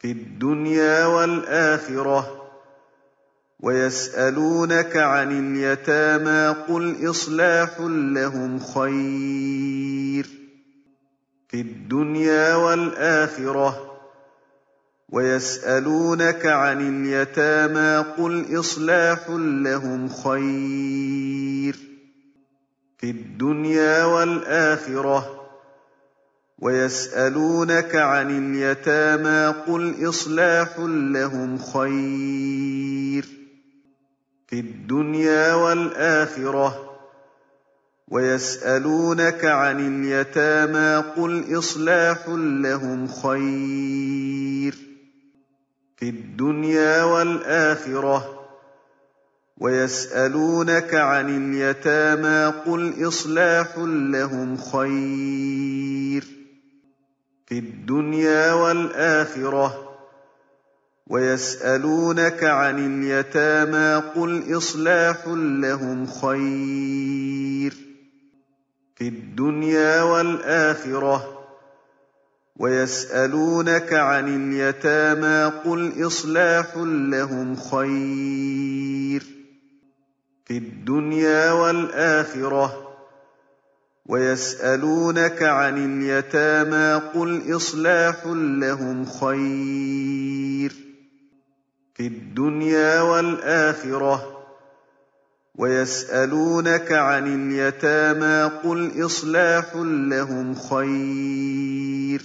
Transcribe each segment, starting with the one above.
فِي الدُّنْيَا وَالْآخِرَةِ ۗ وَيَسْأَلُونَكَ عَنِ الْيَتَامَىٰ قُلْ إِصْلَاحٌ لَّهُمْ خَيْرٌ ۖ فِي الدُّنْيَا وَالْآخِرَةِ ۗ وَيَسْأَلُونَكَ عَنِ الْيَتَامَىٰ قُلْ إِصْلَاحٌ لَّهُمْ خَيْرٌ ۖ فِي الدُّنْيَا وَالْآخِرَةِ ۗ وَيَسْأَلُونَكَ عَنِ الْيَتَامَىٰ قُلْ إِصْلَاحٌ لَّهُمْ خَيْرٌ ۖ فِي الدُّنْيَا وَالْآخِرَةِ ۗ. وَيَسْأَلُونَكَ عَنِ الْيَتَامَىٰ قُلْ إِصْلَاحٌ لَّهُمْ خَيْرٌ ۖ فِي الدُّنْيَا وَالْآخِرَةِ ۗ. وَيَسْأَلُونَكَ عَنِ الْيَتَامَىٰ قُلْ إِصْلَاحٌ لَّهُمْ خَيْرٌ ۖ فِي الدُّنْيَا وَالْآخِرَةِ ۗ وَيَسْأَلُونَكَ عَنِ الْيَتَامَىٰ قُلْ إِصْلَاحٌ لَّهُمْ خَيْرٌ ۖ فِي الدُّنْيَا وَالْآخِرَةِ ۗ وَيَسْأَلُونَكَ عَنِ الْيَتَامَىٰ قُلْ إِصْلَاحٌ لَّهُمْ خَيْرٌ ۖ فِي الدُّنْيَا وَالْآخِرَةِ ۗ وَيَسْأَلُونَكَ عَنِ الْيَتَامَىٰ قُلْ إِصْلَاحٌ لَّهُمْ خَيْرٌ ۖ فِي الدُّنْيَا وَالْآخِرَةِ ۗ. وَيَسْأَلُونَكَ عَنِ الْيَتَامَىٰ قُلْ إِصْلَاحٌ لَّهُمْ خَيْرٌ ۖ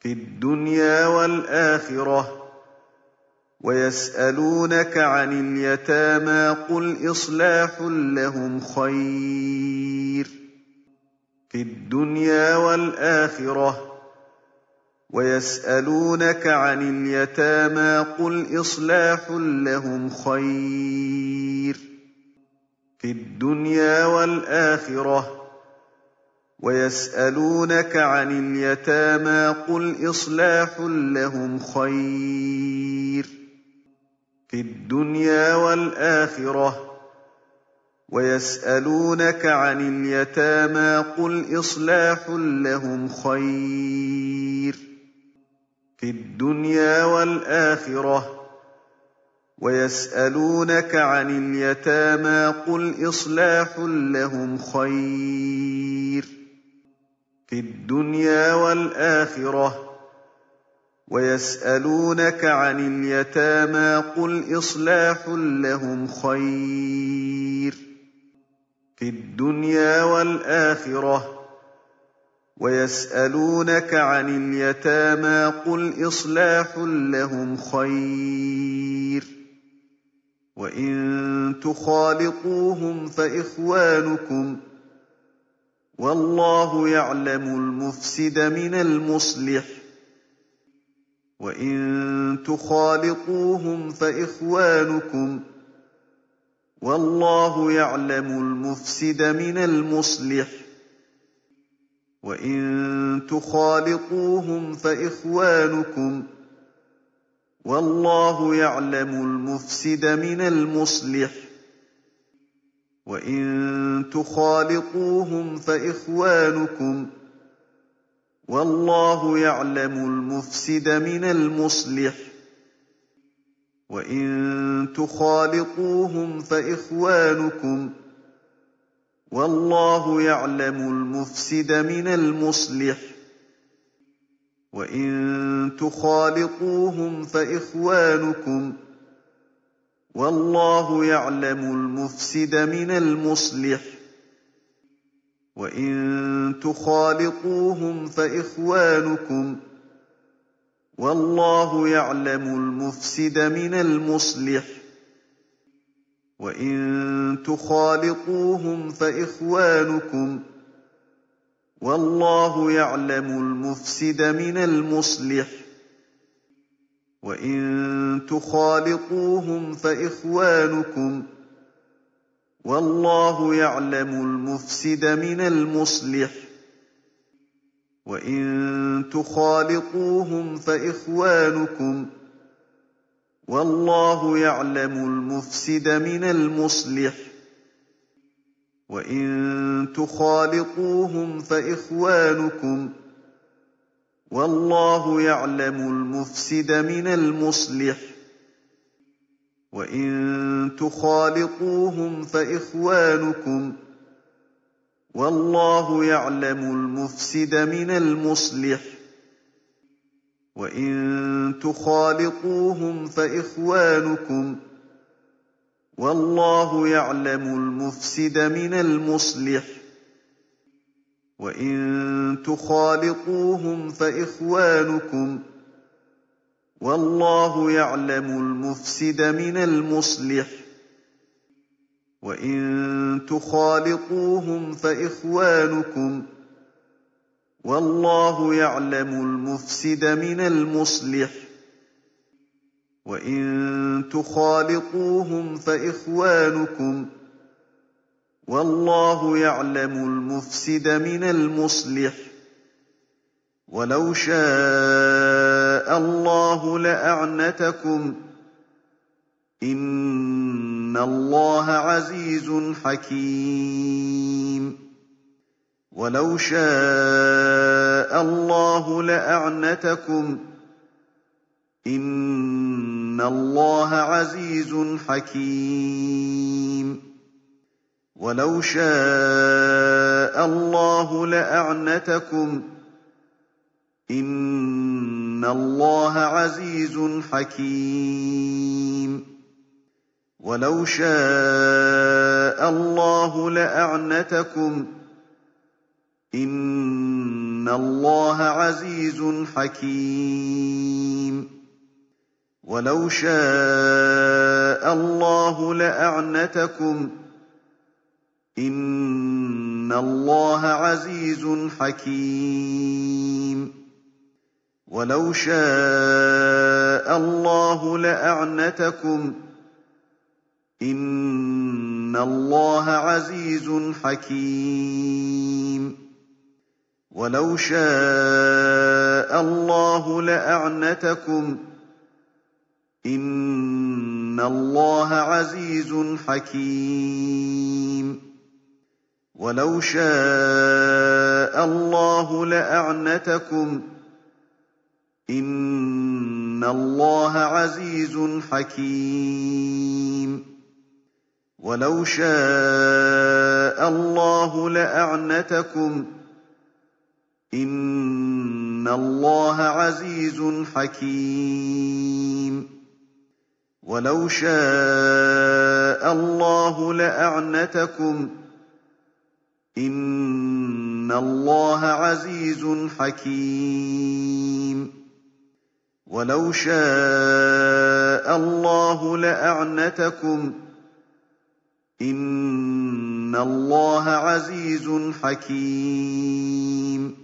فِي الدُّنْيَا وَالْآخِرَةِ ۗ. وَيَسْأَلُونَكَ عَنِ الْيَتَامَىٰ قُلْ إِصْلَاحٌ لَّهُمْ خَيْرٌ ۖ فِي الدُّنْيَا وَالْآخِرَةِ ۗ وَيَسْأَلُونَكَ عَنِ الْيَتَامَىٰ قُلْ إِصْلَاحٌ لَّهُمْ خَيْرٌ ۖ فِي الدُّنْيَا وَالْآخِرَةِ ۗ وَيَسْأَلُونَكَ عَنِ الْيَتَامَىٰ قُلْ إِصْلَاحٌ لَّهُمْ خَيْرٌ ۖ فِي الدُّنْيَا وَالْآخِرَةِ ۗ وَيَسْأَلُونَكَ عَنِ الْيَتَامَىٰ قُلْ إِصْلَاحٌ لَّهُمْ خَيْرٌ ۖ فِي الدُّنْيَا وَالْآخِرَةِ ۗ. وَيَسْأَلُونَكَ عَنِ الْيَتَامَىٰ قُلْ إِصْلَاحٌ لَّهُمْ خَيْرٌ ۖ فِي الدُّنْيَا وَالْآخِرَةِ ۗ. وَيَسْأَلُونَكَ عَنِ الْيَتَامَىٰ قُلْ إِصْلَاحٌ لَّهُمْ خَيْرٌ ۖ فِي الدُّنْيَا وَالْآخِرَةِ ۗ وَيَسْأَلُونَكَ عَنِ الْيَتَامَىٰ قُلْ إِصْلَاحٌ لَّهُمْ خَيْرٌ ۖ وَإِن تُخَالِطُوهُمْ فَإِخْوَانُكُمْ ۚ وَاللَّهُ يَعْلَمُ الْمُفْسِدَ مِنَ الْمُصْلِحِ ۚ وَإِن تُخَالِطُوهُمْ فَإِخْوَانُكُمْ ۚ وَاللَّهُ يَعْلَمُ الْمُفْسِدَ مِنَ الْمُصْلِحِ ۚ. وَإِن تُخَالِطُوهُمْ فَإِخْوَانُكُمْ ۚ. وَاللَّهُ يَعْلَمُ الْمُفْسِدَ مِنَ الْمُصْلِحِ ۚ. وَإِن تُخَالِطُوهُمْ فَإِخْوَانُكُمْ ۚ. وَاللَّهُ يَعْلَمُ الْمُفْسِدَ مِنَ الْمُصْلِحِ ۚ. وَإِن تُخَالِطُوهُمْ فَإِخْوَانُكُمْ ۚ وَاللَّهُ يَعْلَمُ الْمُفْسِدَ مِنَ الْمُصْلِحِ ۚ وَإِن تُخَالِطُوهُمْ فَإِخْوَانُكُمْ ۚ وَاللَّهُ يَعْلَمُ الْمُفْسِدَ مِنَ الْمُصْلِحِ ۚ وَإِن تُخَالِطُوهُمْ فَإِخْوَانُكُمْ ۚ وَاللَّهُ يَعْلَمُ الْمُفْسِدَ مِنَ الْمُصْلِحِ ۚ. وَإِن تُخَالِطُوهُمْ فَإِخْوَانُكُمْ ۚ. وَاللَّهُ يَعْلَمُ الْمُفْسِدَ مِنَ الْمُصْلِحِ ۚ. وَإِن تُخَالِطُوهُمْ فَإِخْوَانُكُمْ ۚ. وَاللَّهُ يَعْلَمُ الْمُفْسِدَ مِنَ الْمُصْلِحِ ۚ. وَإِن تُخَالِطُوهُمْ فَإِخْوَانُكُمْ ۚ وَاللَّهُ يَعْلَمُ الْمُفْسِدَ مِنَ الْمُصْلِحِ ۚ وَإِن تُخَالِطُوهُمْ فَإِخْوَانُكُمْ ۚ وَاللَّهُ يَعْلَمُ الْمُفْسِدَ مِنَ الْمُصْلِحِ ۚ وَإِن تُخَالِطُوهُمْ فَإِخْوَانُكُمْ ۚ وَاللَّهُ يَعْلَمُ الْمُفْسِدَ مِنَ الْمُصْلِحِ ۚ. وَإِن تُخَالِطُوهُمْ فَإِخْوَانُكُمْ ۚ. وَاللَّهُ يَعْلَمُ الْمُفْسِدَ مِنَ الْمُصْلِحِ ۚ. وَإِن تُخَالِطُوهُمْ فَإِخْوَانُكُمْ ۚ. وَاللَّهُ يَعْلَمُ الْمُفْسِدَ مِنَ الْمُصْلِحِ ۚ. وَإِن تُخَالِطُوهُمْ فَإِخْوَانُكُمْ ۚ وَاللَّهُ يَعْلَمُ الْمُفْسِدَ مِنَ الْمُصْلِحِ ۚ وَإِن تُخَالِطُوهُمْ فَإِخْوَانُكُمْ وَاللَّهُ يَعْلَمُ الْمُفْسِدَ مِنَ الْمُصْلِحِ ۚ وَلَوْ شَاءَ اللَّهُ لَأَعْنَتَكُمْ ۚ إِنَّ اللَّهَ عَزِيزٌ حَكِيمٌ وَلَوْ شَاءَ اللَّهُ لَأَعْنَتَكُمْ ۚ إِنَّ اللَّهَ عَزِيزٌ حَكِيمٌ وَلَوْ شَاءَ اللَّهُ لَأَعْنَتَكُمْ ۚ إِنَّ اللَّهَ عَزِيزٌ حَكِيمٌ وَلَوْ شَاءَ اللَّهُ لَأَعْنَتَكُمْ ۚ. إِنَّ اللَّهَ عَزِيزٌ حَكِيمٌ. وَلَوْ شَاءَ اللَّهُ لَأَعْنَتَكُمْ ۚ. إِنَّ اللَّهَ عَزِيزٌ حَكِيمٌ. وَلَوْ شَاءَ اللَّهُ لَأَعْنَتَكُمْ ۚ. إِنَّ اللَّهَ عَزِيزٌ حَكِيمٌ وَلَوْ شَاءَ اللَّهُ لَأَعْنَتَكُمْ ۚ إِنَّ اللَّهَ عَزِيزٌ حَكِيمٌ وَلَوْ شَاءَ اللَّهُ لَأَعْنَتَكُمْ ۚ إِنَّ اللَّهَ عَزِيزٌ حَكِيمٌ وَلَوْ شَاءَ اللَّهُ لَأَعْنَتَكُمْ ۚ. إِنَّ اللَّهَ عَزِيزٌ حَكِيمٌ. وَلَوْ شَاءَ اللَّهُ لَأَعْنَتَكُمْ ۚ. إِنَّ اللَّهَ عَزِيزٌ حَكِيمٌ. وَلَوْ شَاءَ اللَّهُ لَأَعْنَتَكُمْ ۚ. إِنَّ اللَّهَ عَزِيزٌ حَكِيمٌ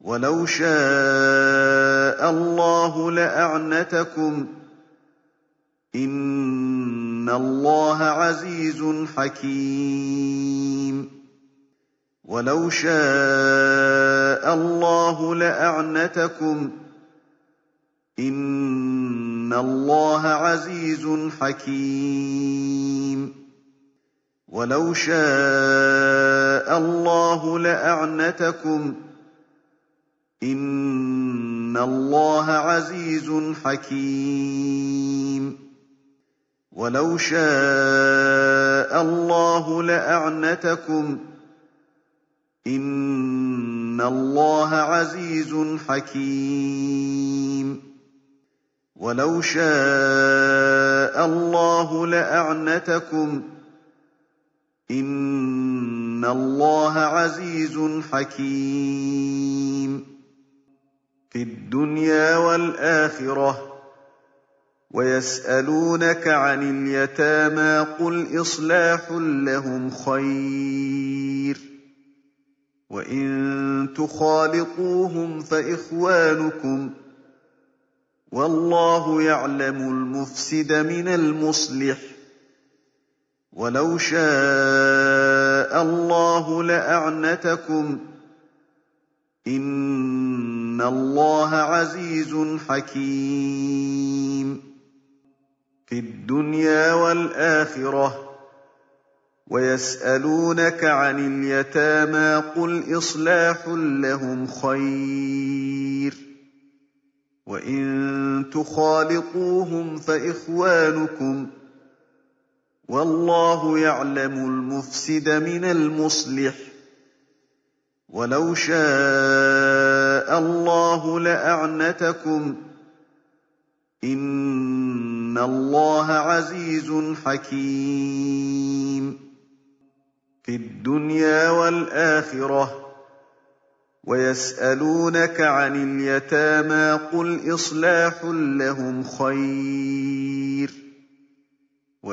وَلَوْ شَاءَ اللَّهُ لَأَعْنَتَكُمْ ۚ إِنَّ اللَّهَ عَزِيزٌ حَكِيمٌ وَلَوْ شَاءَ اللَّهُ لَأَعْنَتَكُمْ ۚ إِنَّ اللَّهَ عَزِيزٌ حَكِيمٌ وَلَوْ شَاءَ اللَّهُ لَأَعْنَتَكُمْ ۚ. إِنَّ اللَّهَ عَزِيزٌ حَكِيمٌ. وَلَوْ شَاءَ اللَّهُ لَأَعْنَتَكُمْ ۚ. إِنَّ اللَّهَ عَزِيزٌ حَكِيمٌ. وَلَوْ شَاءَ اللَّهُ لَأَعْنَتَكُمْ ۚ. إِنَّ اللَّهَ عَزِيزٌ حَكِيمٌ فِي الدُّنْيَا وَالْآخِرَةِ ۗ وَيَسْأَلُونَكَ عَنِ الْيَتَامَىٰ ۖ قُلْ إِصْلَاحٌ لَّهُمْ خَيْرٌ وَإِن تُخَالِطُوهُمْ فَإِخْوَانُكُمْ ۚ وَاللَّهُ يَعْلَمُ الْمُفْسِدَ مِنَ الْمُصْلِحِ ۚ وَلَوْ شَاءَ اللَّهُ لَأَعْنَتَكُمْ ۚ. إِنَّ اللَّهَ عَزِيزٌ حَكِيمٌ. فِي الدُّنْيَا وَالْآخِرَةِ وَيَسْأَلُونَكَ عَنِ الْيَتَامَىٰ ۖ قُلْ إِصْلَاحٌ لَّهُمْ خَيْرٌ. وَإِن تُخَالِطُوهُمْ فَإِخْوَانُكُمْ ۚ. وَاللَّهُ يَعْلَمُ الْمُفْسِدَ مِنَ الْمُصْلِحِ ۚ. وَلَوْ شَاءَ اللَّهُ لَأَعْنَتَكُمْ ۚ. إِنَّ اللَّهَ عَزِيزٌ حَكِيمٌ. فِي الدُّنْيَا وَالْآخِرَةِ ۗ. وَيَسْأَلُونَكَ عَنِ الْيَتَامَىٰ ۖ قُلْ إِصْلَاحٌ لَّهُمْ خَيْرٌ ۖ.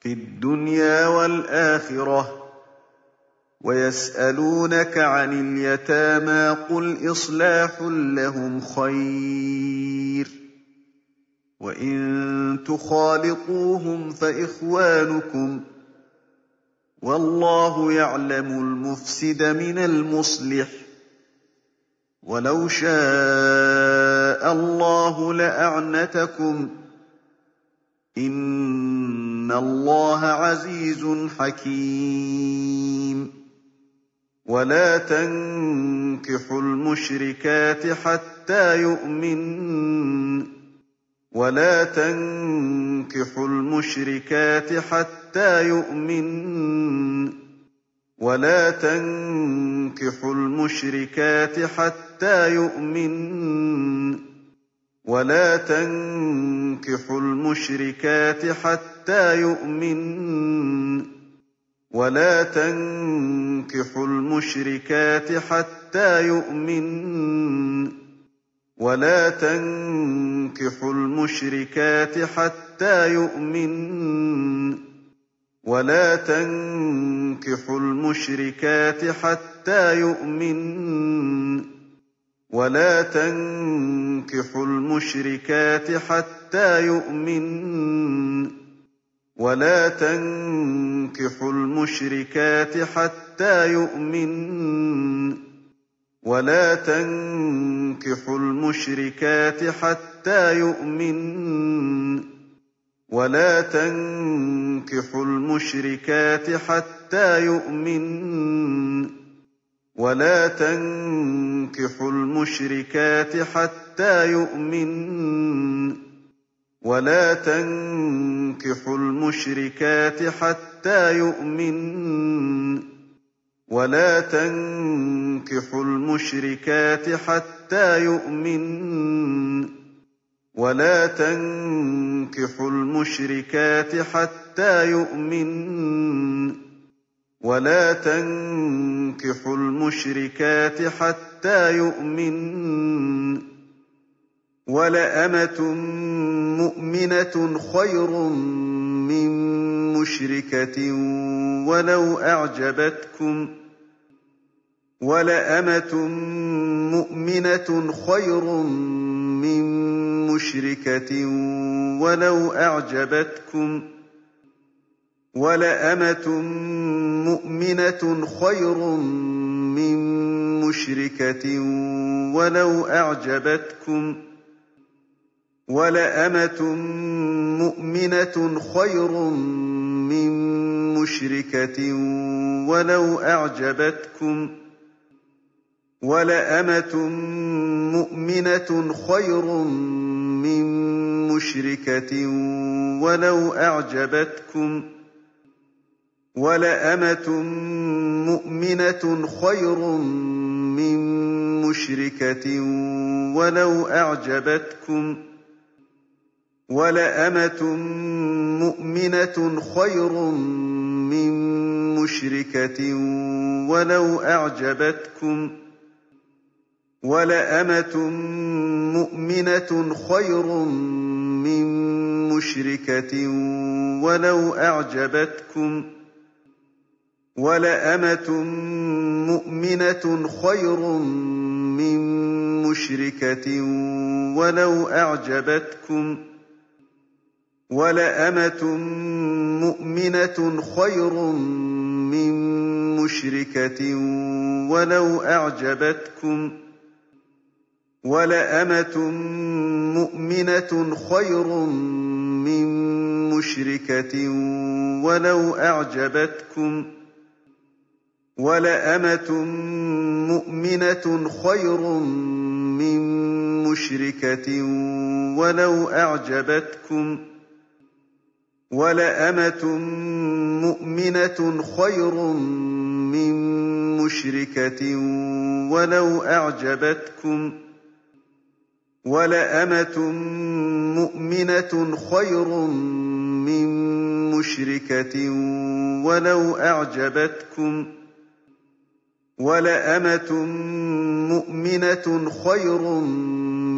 فِي الدُّنْيَا وَالْآخِرَةِ ۗ وَيَسْأَلُونَكَ عَنِ الْيَتَامَىٰ ۖ قُلْ إِصْلَاحٌ لَّهُمْ خَيْرٌ ۖ وَإِن تُخَالِطُوهُمْ فَإِخْوَانُكُمْ ۚ وَاللَّهُ يَعْلَمُ الْمُفْسِدَ مِنَ الْمُصْلِحِ ۚ وَلَوْ شَاءَ اللَّهُ لَأَعْنَتَكُمْ ۚ إِنَّ اللَّهَ عَزِيزٌ حَكِيمٌ وَلَا تَنكِحُوا الْمُشْرِكَاتِ حَتَّىٰ يُؤْمِنَّ ۚ وَلَا تَنكِحُوا الْمُشْرِكَاتِ حَتَّىٰ يُؤْمِنَّ ۚ وَلَا تَنكِحُوا الْمُشْرِكَاتِ حَتَّىٰ يُؤْمِنَّ ۚ وَلَا تَنكِحُوا الْمُشْرِكَاتِ حَتَّىٰ يُؤْمِنَّ ۚ. وَلَا تَنكِحُوا الْمُشْرِكَاتِ حَتَّىٰ يُؤْمِنَّ ۚ. وَلَا تَنكِحُوا الْمُشْرِكَاتِ حَتَّىٰ يُؤْمِنَّ ۚ. وَلَا تَنكِحُوا الْمُشْرِكَاتِ حَتَّىٰ يُؤْمِنَّ ۚ. وَلَا تَنكِحُوا الْمُشْرِكَاتِ حَتَّىٰ يُؤْمِنَّ ۚ. وَلَا تَنكِحُوا الْمُشْرِكَاتِ حَتَّىٰ يُؤْمِنَّ ۚ. وَلَا تَنكِحُوا الْمُشْرِكَاتِ حَتَّىٰ يُؤْمِنَّ ۚ. وَلَا تَنكِحُوا الْمُشْرِكَاتِ حَتَّىٰ يُؤْمِنَّ ۚ. وَلَا تَنكِحُوا الْمُشْرِكَاتِ حَتَّىٰ يُؤْمِنَّ ۚ. وَلَا تَنكِحُوا الْمُشْرِكَاتِ حَتَّىٰ يُؤْمِنَّ ۚ. وَلَا تَنكِحُوا الْمُشْرِكَاتِ حَتَّىٰ يُؤْمِنَّ ۚ. وَلَا تَنكِحُوا الْمُشْرِكَاتِ حَتَّىٰ يُؤْمِنَّ ۚ. وَلَا تَنكِحُوا الْمُشْرِكَاتِ حَتَّىٰ يُؤْمِنَّ ۚ. وَلَأَمَةٌ مُّؤْمِنَةٌ خَيْرٌ مِّن مُّشْرِكَةٍ وَلَوْ أَعْجَبَتْكُمْ ۗ وَلَأَمَةٌ مُّؤْمِنَةٌ خَيْرٌ مِّن مُّشْرِكَةٍ وَلَوْ أَعْجَبَتْكُمْ ۗ وَلَأَمَةٌ مُّؤْمِنَةٌ خَيْرٌ مِّن مُّشْرِكَةٍ وَلَوْ أَعْجَبَتْكُمْ ۗ وَلَأَمَةٌ مُّؤْمِنَةٌ خَيْرٌ مِّن مُّشْرِكَةٍ وَلَوْ أَعْجَبَتْكُمْ ۗ. وَلَأَمَةٌ مُّؤْمِنَةٌ خَيْرٌ مِّن مُّشْرِكَةٍ وَلَوْ أَعْجَبَتْكُمْ ۗ. وَلَأَمَةٌ مُّؤْمِنَةٌ خَيْرٌ مِّن مُّشْرِكَةٍ وَلَوْ أَعْجَبَتْكُمْ ۗ. وَلَأَمَةٌ مُّؤْمِنَةٌ خَيْرٌ مِّن مُّشْرِكَةٍ وَلَوْ أَعْجَبَتْكُمْ ۗ وَلَأَمَةٌ مُّؤْمِنَةٌ خَيْرٌ مِّن مُّشْرِكَةٍ وَلَوْ أَعْجَبَتْكُمْ ۗ وَلَأَمَةٌ مُّؤْمِنَةٌ خَيْرٌ مِّن مُّشْرِكَةٍ وَلَوْ أَعْجَبَتْكُمْ ۗ وَلَأَمَةٌ مُّؤْمِنَةٌ خَيْرٌ مِّن مُّشْرِكَةٍ وَلَوْ أَعْجَبَتْكُمْ ۗ وَلَأَمَةٌ مُّؤْمِنَةٌ خَيْرٌ مِّن مُّشْرِكَةٍ وَلَوْ أَعْجَبَتْكُمْ ۗ وَلَأَمَةٌ مُّؤْمِنَةٌ خَيْرٌ مِّن مُّشْرِكَةٍ وَلَوْ أَعْجَبَتْكُمْ ۗ وَلَأَمَةٌ مُّؤْمِنَةٌ خَيْرٌ مِّن مُّشْرِكَةٍ وَلَوْ أَعْجَبَتْكُمْ ۗ وَلَأَمَةٌ مُّؤْمِنَةٌ خَيْرٌ مِّن مُّشْرِكَةٍ وَلَوْ أَعْجَبَتْكُمْ ۗ وَلَأَمَةٌ مُّؤْمِنَةٌ خَيْرٌ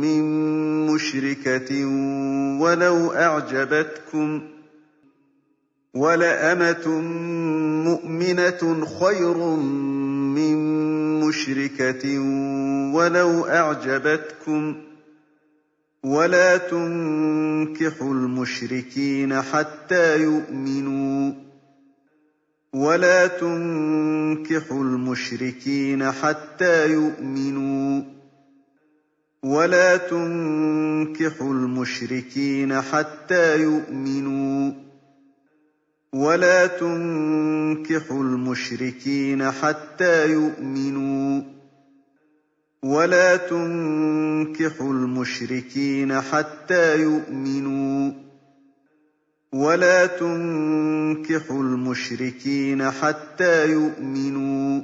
مِّن مُّشْرِكَةٍ وَلَوْ أَعْجَبَتْكُمْ ۗ وَلَأَمَةٌ مُّؤْمِنَةٌ خَيْرٌ مِّن مُّشْرِكَةٍ وَلَوْ أَعْجَبَتْكُمْ ۗ وَلَا تُنكِحُوا الْمُشْرِكِينَ حَتَّىٰ يُؤْمِنُوا وَلَا تُنكِحُوا الْمُشْرِكِينَ حَتَّىٰ يُؤْمِنُوا وَلَا تُنكِحُوا الْمُشْرِكِينَ حَتَّىٰ يُؤْمِنُوا وَلَا تُنكِحُوا الْمُشْرِكِينَ حَتَّىٰ يُؤْمِنُوا. وَلَا تُنكِحُوا الْمُشْرِكِينَ حَتَّىٰ يُؤْمِنُوا. وَلَا تُنكِحُوا الْمُشْرِكِينَ حَتَّىٰ يُؤْمِنُوا.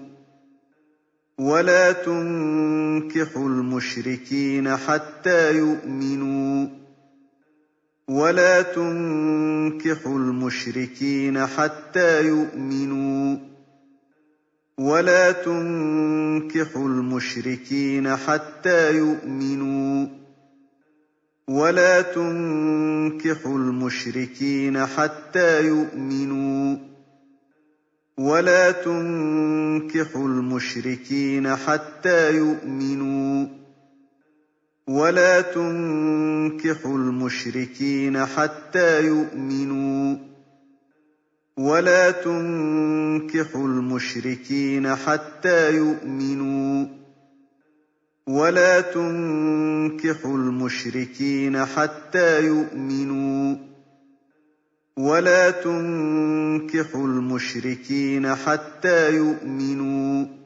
وَلَا تُنكِحُوا الْمُشْرِكِينَ حَتَّىٰ يُؤْمِنُوا. وَلَا تُنكِحُوا الْمُشْرِكِينَ حَتَّىٰ يُؤْمِنُوا. وَلَا تُنكِحُوا الْمُشْرِكِينَ حَتَّىٰ يُؤْمِنُوا. وَلَا تُنكِحُوا الْمُشْرِكِينَ حَتَّىٰ يُؤْمِنُوا. وَلَا تُنكِحُوا الْمُشْرِكِينَ حَتَّىٰ يُؤْمِنُوا. وَلَا تُنكِحُوا الْمُشْرِكِينَ حَتَّىٰ يُؤْمِنُوا. وَلَا تُنكِحُوا الْمُشْرِكِينَ حَتَّىٰ يُؤْمِنُوا. وَلَا تُنكِحُوا الْمُشْرِكِينَ حَتَّىٰ يُؤْمِنُوا. وَلَا تُنكِحُوا الْمُشْرِكِينَ حَتَّىٰ يُؤْمِنُوا.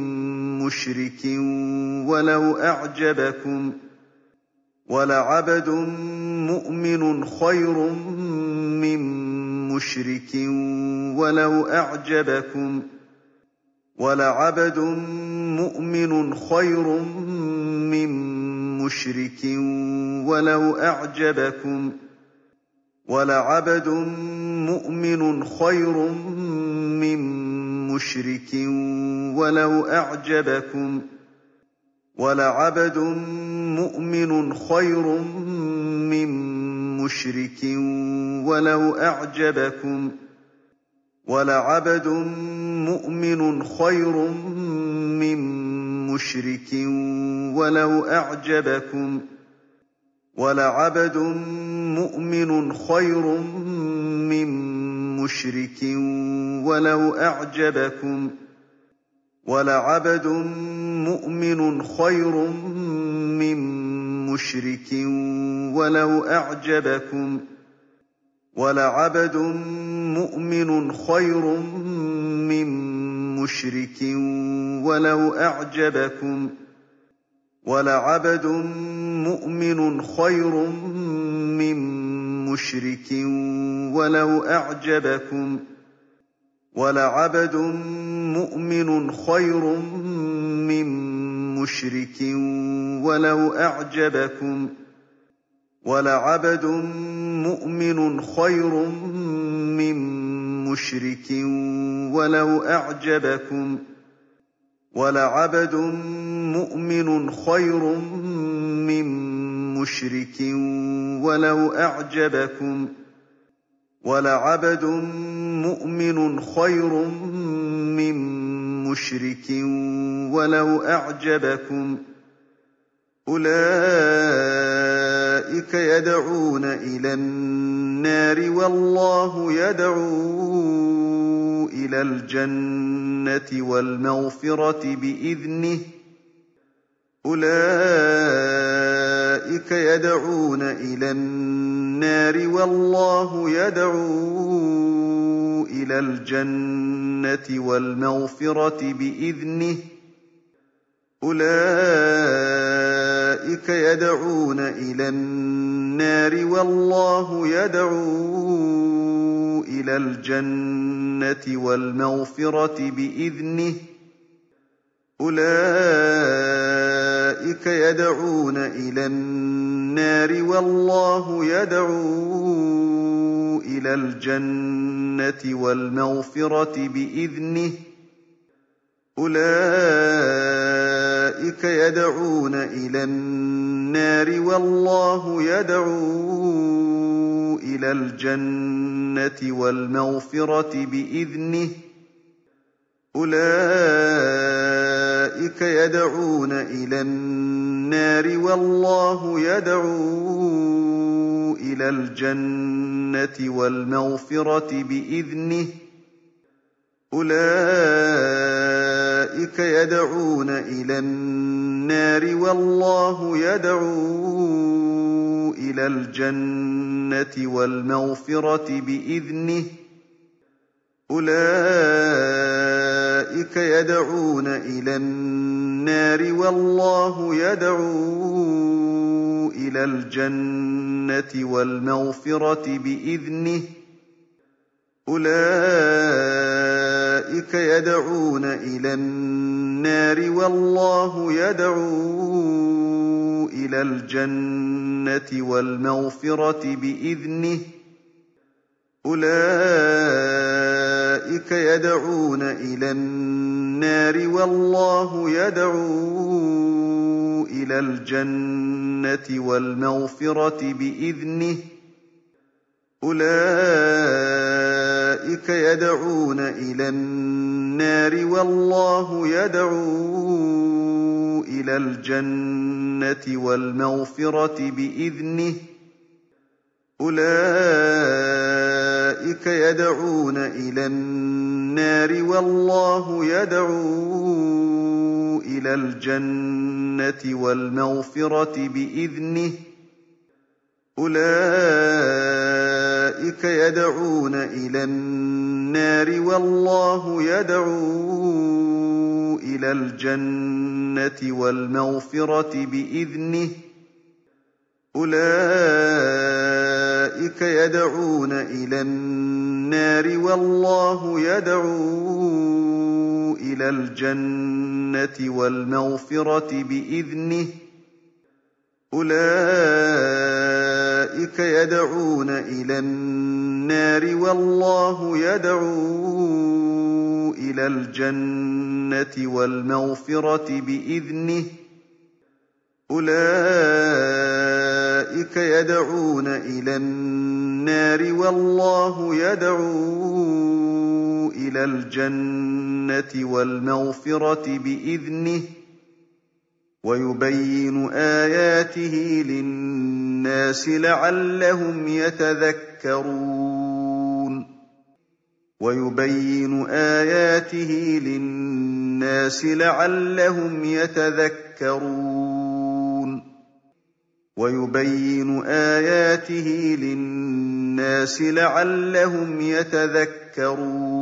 مُّشْرِكٍ وَلَوْ أَعْجَبَكُمْ ۗ وَلَعَبْدٌ مُّؤْمِنٌ خَيْرٌ مِّن مُّشْرِكٍ وَلَوْ أَعْجَبَكُمْ ۗ وَلَعَبْدٌ مُّؤْمِنٌ خَيْرٌ مِّن مُّشْرِكٍ وَلَوْ أَعْجَبَكُمْ ۗ وَلَعَبْدٌ مُّؤْمِنٌ خَيْرٌ مِّن مُّشْرِكٍ وَلَوْ أَعْجَبَكُمْ ۗ وَلَعَبْدٌ مُّؤْمِنٌ خَيْرٌ مِّن مُّشْرِكٍ وَلَوْ أَعْجَبَكُمْ ۗ وَلَعَبْدٌ مُّؤْمِنٌ خَيْرٌ مِّن مُّشْرِكٍ وَلَوْ أَعْجَبَكُمْ ۗ وَلَعَبْدٌ مُّؤْمِنٌ خَيْرٌ مِّن مُّشْرِكٍ وَلَوْ أَعْجَبَكُمْ ۗ وَلَعَبْدٌ مُّؤْمِنٌ خَيْرٌ مِّن مُشْرِكٍ وَلَوْ أَعْجَبَكُمْ ۖ وَلَعَبْدٌ مُّؤْمِنٌ خَيْرٌ مِّن مُّشْرِكٍ وَلَوْ أَعْجَبَكُمْ ۗ وَلَعَبْدٌ مُّؤْمِنٌ خَيْرٌ مِّن مُّشْرِكٍ وَلَوْ أَعْجَبَكُمْ ۗ وَلَعَبْدٌ مُّؤْمِنٌ خَيْرٌ مِّن مُّشْرِكٍ وَلَوْ أَعْجَبَكُمْ ۗ وَلَعَبْدٌ مُّؤْمِنٌ خَيْرٌ مِّن مُّشْرِكٍ وَلَوْ أَعْجَبَكُمْ ۗ وَلَعَبْدٌ مُّؤْمِنٌ خَيْرٌ مِّن مُّشْرِكٍ وَلَوْ أَعْجَبَكُمْ ۗ وَلَعَبْدٌ مُّؤْمِنٌ خَيْرٌ مِّن مُّشْرِكٍ وَلَوْ أَعْجَبَكُمْ ۗ أُولَٰئِكَ يَدْعُونَ إِلَى النَّارِ وَاللَّهُ يَدْعُو إِلَى الْجَنَّةِ وَالْمَغْفِرَةِ بِإِذْنِهِ ۖ أُولَٰئِكَ يَدْعُونَ إِلَى النَّارِ وَاللَّهُ يَدْعُو إِلَى الْجَنَّةِ وَالْمَغْفِرَةِ بِإِذْنِهِ ۖ. أُولَٰئِكَ يَدْعُونَ إِلَى النَّارِ وَاللَّهُ يَدْعُو إِلَى الْجَنَّةِ وَالْمَغْفِرَةِ بِإِذْنِهِ ۖ. أُولَٰئِكَ يَدْعُونَ إِلَى النَّارِ وَاللَّهُ يَدْعُو إِلَى الْجَنَّةِ وَالْمَغْفِرَةِ بِإِذْنِهِ ۖ. أُولَٰئِكَ يَدْعُونَ إِلَى النَّارِ وَاللَّهُ يَدْعُو إِلَى الْجَنَّةِ وَالْمَغْفِرَةِ بِإِذْنِهِ ۖ. أُولَٰئِكَ يَدْعُونَ إِلَى النَّارِ وَاللَّهُ يَدْعُو إِلَى الْجَنَّةِ وَالْمَغْفِرَةِ بِإِذْنِهِ ۖ. أُولَٰئِكَ يَدْعُونَ إِلَى النَّارِ وَاللَّهُ يَدْعُو إِلَى الْجَنَّةِ وَالْمَغْفِرَةِ بِإِذْنِهِ ۖ. أُولَٰئِكَ يَدْعُونَ إِلَى النَّارِ وَاللَّهُ يَدْعُو إِلَى الْجَنَّةِ وَالْمَغْفِرَةِ بِإِذْنِهِ ۖ. أُولَٰئِكَ يَدْعُونَ إِلَى النَّارِ وَاللَّهُ يَدْعُو إِلَى الْجَنَّةِ وَالْمَغْفِرَةِ بِإِذْنِهِ ۖ. أُولَٰئِكَ يَدْعُونَ إِلَى النَّارِ وَاللَّهُ يَدْعُو إِلَى الْجَنَّةِ وَالْمَغْفِرَةِ بِإِذْنِهِ ۖ. أُولَٰئِكَ يَدْعُونَ إِلَى النَّارِ وَاللَّهُ يَدْعُو إِلَى الْجَنَّةِ وَالْمَغْفِرَةِ بِإِذْنِهِ ۖ. أُولَٰئِكَ يَدْعُونَ إِلَى النَّارِ وَاللَّهُ يَدْعُو إِلَى الْجَنَّةِ وَالْمَغْفِرَةِ بِإِذْنِهِ ۖ. أُولَٰئِكَ يَدْعُونَ إِلَى النَّارِ وَاللَّهُ يَدْعُو إِلَى الْجَنَّةِ وَالْمَغْفِرَةِ بِإِذْنِهِ ۖ. أُولَٰئِكَ يَدْعُونَ إِلَى النَّارِ وَاللَّهُ يَدْعُو إِلَى الْجَنَّةِ وَالْمَغْفِرَةِ بِإِذْنِهِ ۖ. أُولَٰئِكَ يَدْعُونَ إِلَى النَّارِ وَاللَّهُ يَدْعُو إِلَى الْجَنَّةِ وَالْمَغْفِرَةِ بِإِذْنِهِ ۖ. أُولَٰئِكَ يَدْعُونَ إِلَى النَّارِ وَاللَّهُ يَدْعُو إِلَى الْجَنَّةِ وَالْمَغْفِرَةِ بِإِذْنِهِ ۖ وَيُبَيِّنُ آيَاتِهِ لِلنَّاسِ لَعَلَّهُمْ يَتَذَكَّرُونَ وَيُبَيِّنُ آيَاتِهِ لِلنَّاسِ لَعَلَّهُمْ يَتَذَكَّرُونَ وَيُبَيِّنُ آيَاتِهِ لِلنَّاسِ لَعَلَّهُمْ يَتَذَكَّرُونَ.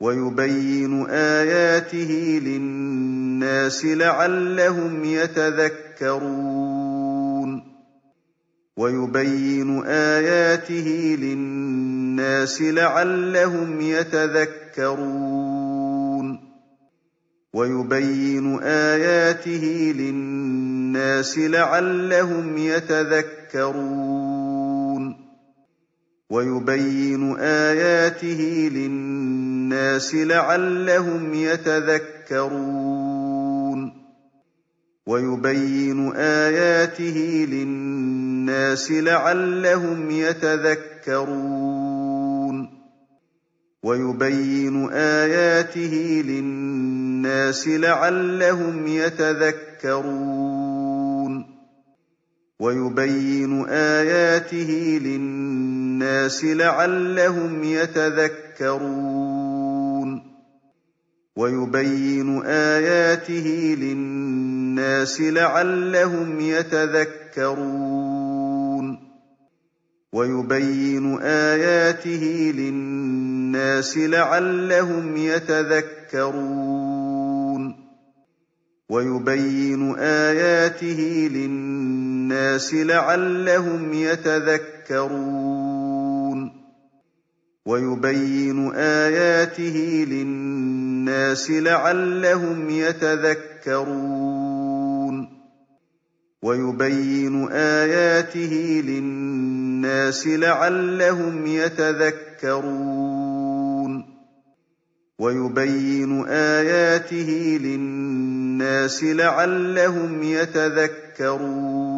وَيُبَيِّنُ آيَاتِهِ لِلنَّاسِ لَعَلَّهُمْ يَتَذَكَّرُونَ. وَيُبَيِّنُ آيَاتِهِ لِلنَّاسِ لَعَلَّهُمْ يَتَذَكَّرُونَ. وَيُبَيِّنُ آيَاتِهِ لِلنَّاسِ لَعَلَّهُمْ يَتَذَكَّرُونَ. وَيُبَيِّنُ آيَاتِهِ لِلنَّاسِ لَعَلَّهُمْ يَتَذَكَّرُونَ. وَيُبَيِّنُ آيَاتِهِ لِلنَّاسِ لَعَلَّهُمْ يَتَذَكَّرُونَ. وَيُبَيِّنُ آيَاتِهِ لِلنَّاسِ لَعَلَّهُمْ يَتَذَكَّرُونَ. وَيُبَيِّنُ آيَاتِهِ لِلنَّاسِ لَعَلَّهُمْ يَتَذَكَّرُونَ. وَيُبَيِّنُ آيَاتِهِ لِلنَّاسِ لَعَلَّهُمْ يَتَذَكَّرُونَ. وَيُبَيِّنُ آيَاتِهِ لِلنَّاسِ لَعَلَّهُمْ يَتَذَكَّرُونَ. وَيُبَيِّنُ آيَاتِهِ لِلنَّاسِ لَعَلَّهُمْ يَتَذَكَّرُونَ. وَيُبَيِّنُ آيَاتِهِ لِلنَّاسِ لَعَلَّهُمْ يَتَذَكَّرُونَ. وَيُبَيِّنُ آيَاتِهِ لِلنَّاسِ لَعَلَّهُمْ يَتَذَكَّرُونَ. وَيُبَيِّنُ آيَاتِهِ لِلنَّاسِ لَعَلَّهُمْ يَتَذَكَّرُونَ.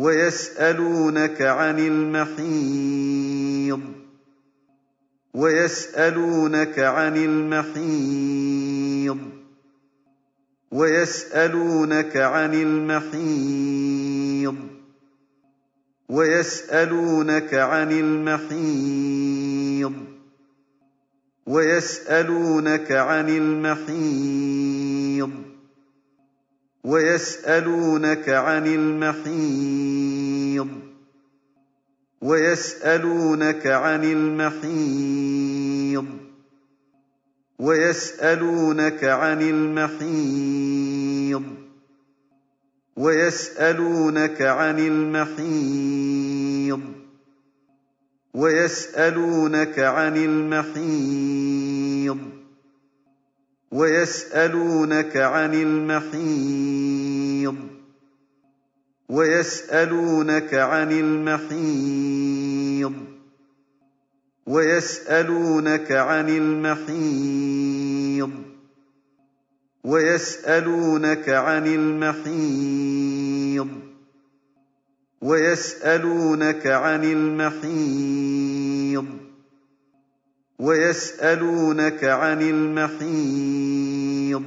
وَيَسْأَلُونَكَ عَنِ الْمَحِيضِ. وَيَسْأَلُونَكَ عَنِ الْمَحِيضِ. وَيَسْأَلُونَكَ عَنِ الْمَحِيضِ. وَيَسْأَلُونَكَ عَنِ الْمَحِيضِ. وَيَسْأَلُونَكَ عَنِ الْمَحِيضِ. وَيَسْأَلُونَكَ عَنِ الْمَحِيضِ. وَيَسْأَلُونَكَ عَنِ الْمَحِيضِ. وَيَسْأَلُونَكَ عَنِ الْمَحِيضِ. وَيَسْأَلُونَكَ عَنِ الْمَحِيضِ. وَيَسْأَلُونَكَ عَنِ الْمَحِيضِ. وَيَسْأَلُونَكَ عَنِ الْمَحِيضِ. وَيَسْأَلُونَكَ عَنِ الْمَحِيضِ. وَيَسْأَلُونَكَ عَنِ الْمَحِيضِ. وَيَسْأَلُونَكَ عَنِ الْمَحِيضِ. وَيَسْأَلُونَكَ عَنِ الْمَحِيضِ. وَيَسْأَلُونَكَ عَنِ الْمَحِيضِ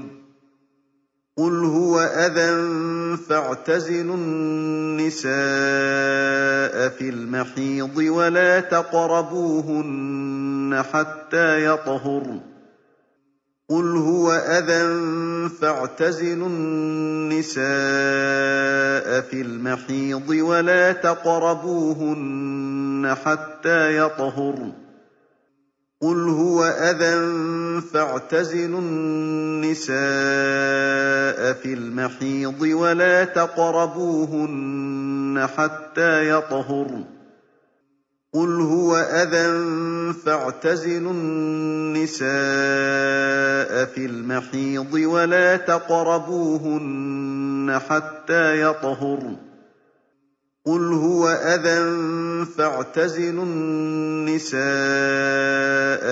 قُلْ هُوَ أَذًى فَاعْتَزِلُوا النِّسَاءَ فِي الْمَحِيضِ وَلَا تَقْرَبُوهُنَّ حَتَّىٰ يَطْهُرْنَ ۖ قُلْ هُوَ أَذًى فَاعْتَزِلُوا النِّسَاءَ فِي الْمَحِيضِ وَلَا تَقْرَبُوهُنَّ حَتَّىٰ يَطْهُرْنَ ۖ قُلْ هُوَ أَذًى فَاعْتَزِلُوا النِّسَاءَ فِي الْمَحِيضِ وَلَا تَقْرَبُوهُنَّ حَتَّىٰ يَطْهُرْنَ ۖ قُلْ هُوَ أَذًى فَاعْتَزِلُوا النِّسَاءَ فِي الْمَحِيضِ وَلَا تَقْرَبُوهُنَّ حَتَّىٰ يَطْهُرْنَ ۖ قُلْ هُوَ أَذًى فَاعْتَزِلُوا النِّسَاءَ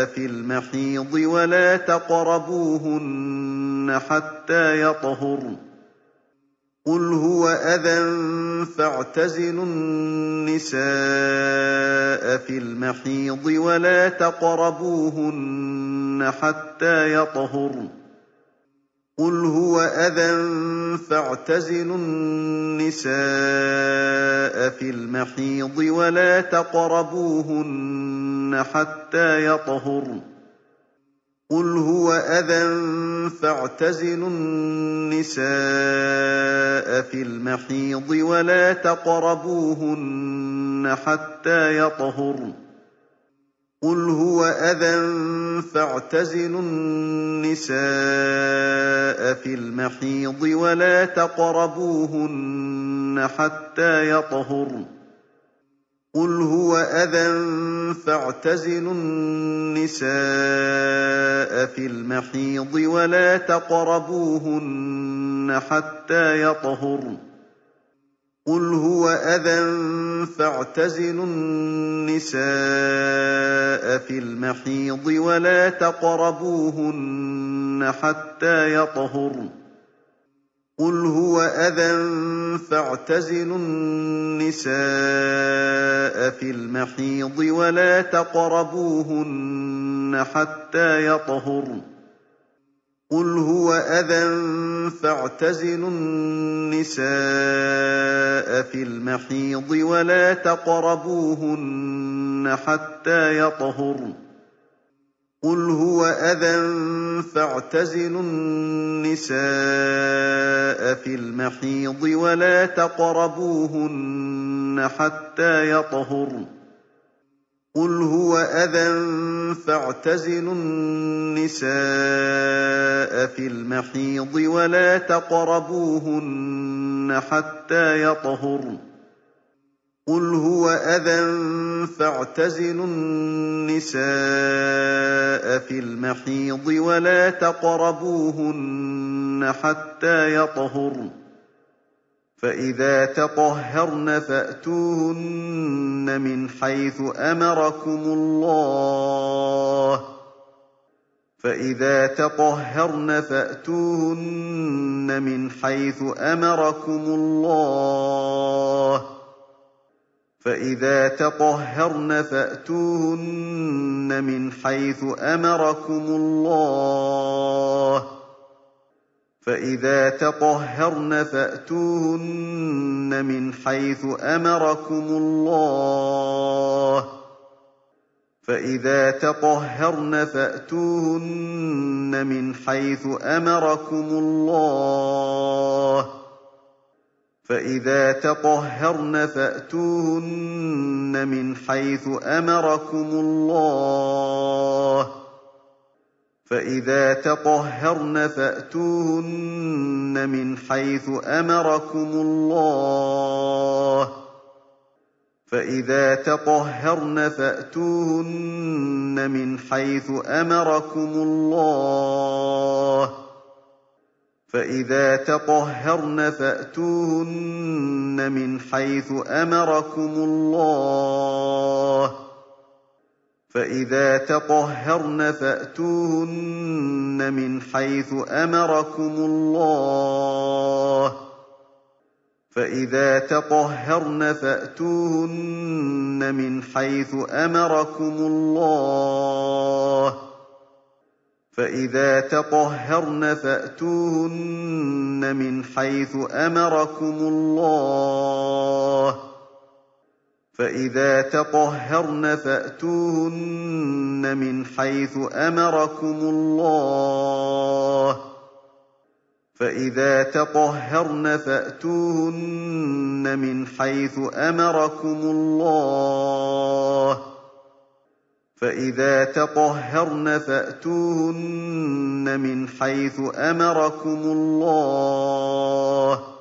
فِي الْمَحِيضِ وَلَا تَقْرَبُوهُنَّ حَتَّىٰ يَطْهُرْنَ ۖ قُلْ هُوَ أَذًى فَاعْتَزِلُوا النِّسَاءَ فِي الْمَحِيضِ وَلَا تَقْرَبُوهُنَّ حَتَّىٰ يَطْهُرْنَ ۖ قُلْ هُوَ أَذًى فَاعْتَزِلُوا النِّسَاءَ فِي الْمَحِيضِ وَلَا تَقْرَبُوهُنَّ حَتَّىٰ يَطْهُرْنَ قُلْ هُوَ أَذًى فَاعْتَزِلُوا النِّسَاءَ فِي الْمَحِيضِ وَلَا تَقْرَبُوهُنَّ حَتَّىٰ يَطْهُرْنَ قُلْ هُوَ أَذًى فَاعْتَزِلُوا النِّسَاءَ فِي الْمَحِيضِ وَلَا تَقْرَبُوهُنَّ حَتَّىٰ يَطْهُرْنَ قُلْ هُوَ أَذًى فَاعْتَزِلُوا النِّسَاءَ فِي الْمَحِيضِ وَلَا تَقْرَبُوهُنَّ حَتَّىٰ يَطْهُرْنَ قُلْ هُوَ أَذًى فَاعْتَزِلُوا النِّسَاءَ فِي الْمَحِيضِ وَلَا تَقْرَبُوهُنَّ حَتَّىٰ يَطْهُرْنَ قُلْ هُوَ أَذًى فَاعْتَزِلُوا النِّسَاءَ فِي الْمَحِيضِ وَلَا تَقْرَبُوهُنَّ حَتَّىٰ يَطْهُرْنَ قُلْ هُوَ أَذًى فَاعْتَزِلُوا النِّسَاءَ فِي الْمَحِيضِ وَلَا تَقْرَبُوهُنَّ حَتَّىٰ يَطْهُرْنَ قُلْ هُوَ أَذًى فَاعْتَزِلُوا النِّسَاءَ فِي الْمَحِيضِ وَلَا تَقْرَبُوهُنَّ حَتَّىٰ يَطْهُرْنَ قُلْ هُوَ أَذًى فَاعْتَزِلُوا النِّسَاءَ فِي الْمَحِيضِ وَلَا تَقْرَبُوهُنَّ حَتَّىٰ يَطْهُرْنَ قُلْ هُوَ أَذًى فَاعْتَزِلُوا النِّسَاءَ فِي الْمَحِيضِ وَلَا تَقْرَبُوهُنَّ حَتَّىٰ يَطْهُرْنَ فَإِذَا تَطَهَّرْنَ فَأْتُوهُنَّ مِنْ حَيْثُ أَمَرَكُمُ اللَّهُ. فَإِذَا تَطَهَّرْنَ فَأْتُوهُنَّ مِنْ حَيْثُ أَمَرَكُمُ اللَّهُ. فَإِذَا تَطَهَّرْنَ فَأْتُوهُنَّ مِنْ حَيْثُ أَمَرَكُمُ اللَّهُ. فَإِذَا تَطَهَّرْنَ فَأْتُوهُنَّ مِنْ حَيْثُ أَمَرَكُمُ اللَّهُ. فَإِذَا تَطَهَّرْنَ فَأْتُوهُنَّ مِنْ حَيْثُ أَمَرَكُمُ اللَّهُ. فَإِذَا تَطَهَّرْنَ فَأْتُوهُنَّ مِنْ حَيْثُ أَمَرَكُمُ اللَّهُ. فَإِذَا تَطَهَّرْنَ فَأْتُوهُنَّ مِنْ حَيْثُ أَمَرَكُمُ اللَّهُ. فَإِذَا تَطَهَّرْنَ فَأْتُوهُنَّ مِنْ حَيْثُ أَمَرَكُمُ اللَّهُ. فَإِذَا تَطَهَّرْنَ فَأْتُوهُنَّ مِنْ حَيْثُ أَمَرَكُمُ اللَّهُ. فَإِذَا تَطَهَّرْنَ فَأْتُوهُنَّ مِنْ حَيْثُ أَمَرَكُمُ اللَّهُ. فَإِذَا تَطَهَّرْنَ فَأْتُوهُنَّ مِنْ حَيْثُ أَمَرَكُمُ اللَّهُ. فَإِذَا تَطَهَّرْنَ فَأْتُوهُنَّ مِنْ حَيْثُ أَمَرَكُمُ اللَّهُ. فَإِذَا تَطَهَّرْنَ فَأْتُوهُنَّ مِنْ حَيْثُ أَمَرَكُمُ اللَّهُ. فَإِذَا تَطَهَّرْنَ فَأْتُوهُنَّ مِنْ حَيْثُ أَمَرَكُمُ اللَّهُ. فَإِذَا تَطَهَّرْنَ فَأْتُوهُنَّ مِنْ حَيْثُ أَمَرَكُمُ اللَّهُ.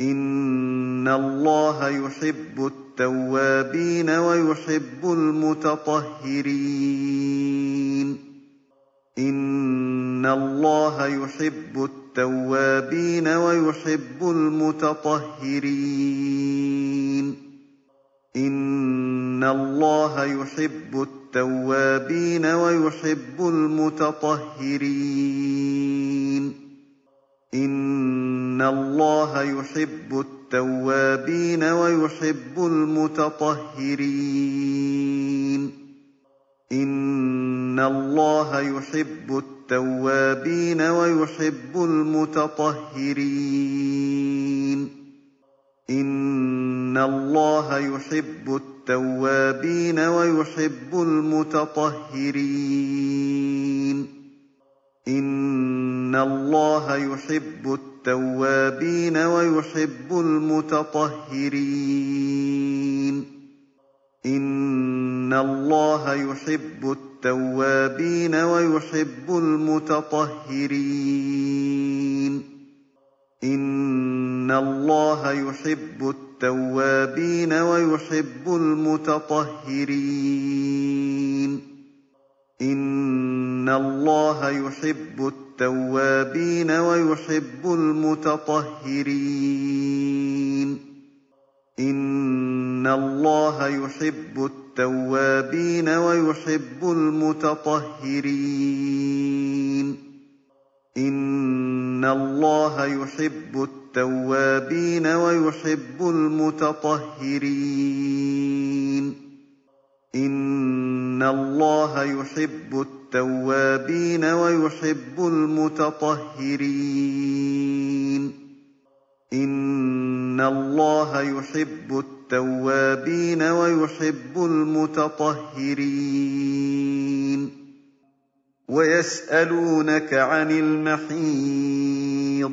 إِنَّ اللَّهَ يُحِبُّ التَّوَّابِينَ وَيُحِبُّ الْمُتَطَهِّرِينَ إِنَّ اللَّهَ يُحِبُّ التوابين ويحب المتطهرين إن الله يحب التوابين ويحب المتطهرين إن الله يحب التوابين ويحب المتطهرين إن الله يحب التوابين ويحب المتطهرين إن الله يحب التوابين ويحب المتطهرين إن الله يحب التوابين ويحب المتطهرين إن الله يحب التوابين ويحب المتطهرين إن الله يحب التوابين ويحب المتطهرين إن الله يحب التوابين ويحب المتطهرين إن الله يحب التوابين ويحب المتطهرين إن الله يحب التوابين ويحب المتطهرين إن الله يحب التوابين ويحب المتطهرين إن الله يحب التوابين ويحب المتطهرين ويسألونك عن المحيض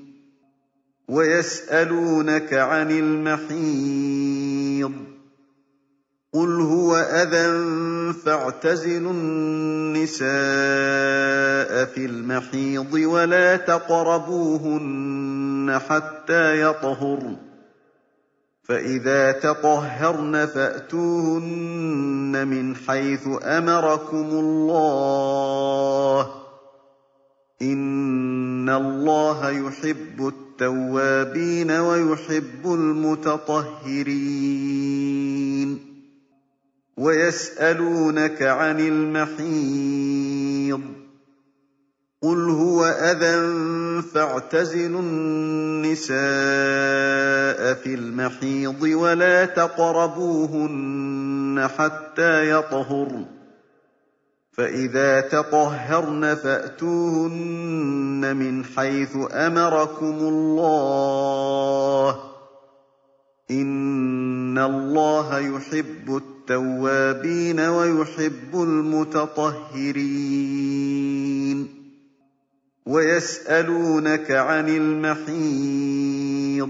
ويسألونك عن المحيض قل هو أذى فاعتزلوا النساء في المحيض ولا تقربوهن حتى يطهرن فإذا تطهرن فأتوهن من حيث أمركم الله إن الله يحب التوابين ويحب المتطهرين ويسألونك عن المحيض قل هو أذى فاعتزلوا النساء في المحيض ولا تقربوهن حتى يطهرن فإذا تطهرن فأتوهن من حيث أمركم الله. إن الله يحب التوابين ويحب المتطهرين. ويسألونك عن المحيض.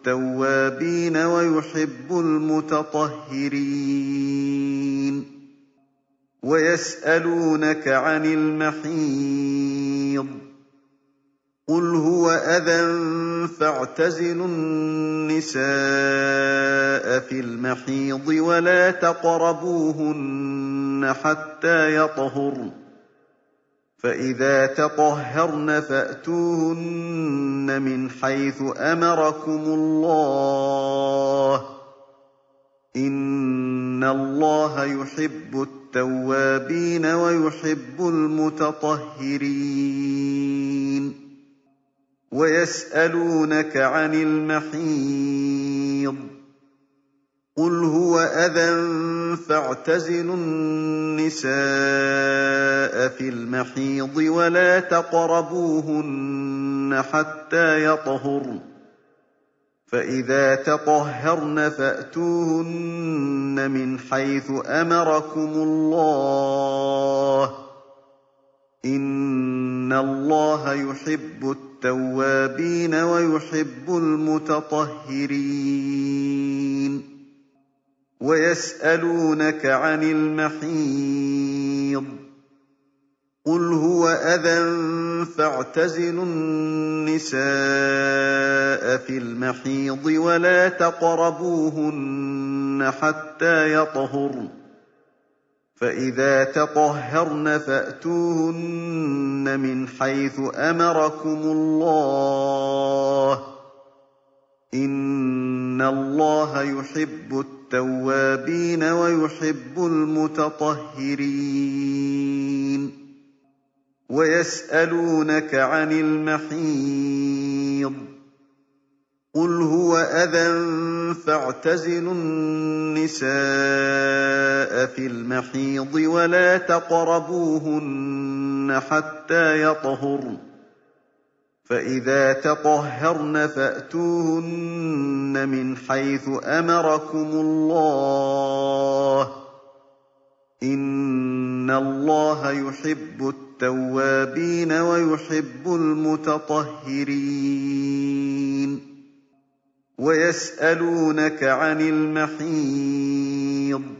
التوابين ويحب المتطهرين ويسألونك عن المحيط قُلْ هُوَ أَذًى فَاعْتَزِلُوا النِّسَاءَ فِي الْمَحِيضِ وَلَا تَقْرَبُوهُنَّ حَتَّىٰ يَطْهُرْنَ ۖ فَإِذَا تَطَهَّرْنَ فَأْتُوهُنَّ مِنْ حَيْثُ أَمَرَكُمُ اللَّهُ ۚ. إِنَّ اللَّهَ يُحِبُّ التَّوَّابِينَ وَيُحِبُّ الْمُتَطَهِّرِينَ. وَيَسْأَلُونَكَ عَنِ الْمَحِيضِ ۖ. قُلْ هُوَ أَذًى فَاعْتَزِلُوا النِّسَاءَ فِي الْمَحِيضِ وَلَا تَقْرَبُوهُنَّ حَتَّىٰ يَطْهُرْنَ ۖ فَإِذَا تَطَهَّرْنَ فَأْتُوهُنَّ مِنْ حَيْثُ أَمَرَكُمُ اللَّهُ ۚ إِنَّ اللَّهَ يُحِبُّ التَّوَّابِينَ وَيُحِبُّ الْمُتَطَهِّرِينَ وَيَسْأَلُونَكَ عَنِ الْمَحِيضِ ۖ قُلْ هُوَ أَذًى فَاعْتَزِلُوا النِّسَاءَ فِي الْمَحِيضِ وَلَا تَقْرَبُوهُنَّ حَتَّىٰ يَطْهُرْنَ ۖ فَإِذَا تَطَهَّرْنَ فَأْتُوهُنَّ مِنْ حَيْثُ أَمَرَكُمُ اللَّهُ ۚ إِنَّ اللَّهَ يُحِبُّ التَّوَّابِينَ وَيُحِبُّ الْمُتَطَهِّرِينَ وَيَسْأَلُونَكَ عَنِ الْمَحِيضِ ۖ قُلْ هُوَ أَذًى فَاعْتَزِلُوا النِّسَاءَ فِي الْمَحِيضِ وَلَا تَقْرَبُوهُنَّ حَتَّىٰ يَطْهُرْنَ ۖ فَإِذَا تَطَهَّرْنَ فَأْتُوهُنَّ مِنْ حَيْثُ أَمَرَكُمُ اللَّهُ ۚ. إِنَّ اللَّهَ يُحِبُّ التَّوَّابِينَ وَيُحِبُّ الْمُتَطَهِّرِينَ. وَيَسْأَلُونَكَ عَنِ الْمَحِيضِ ۖ.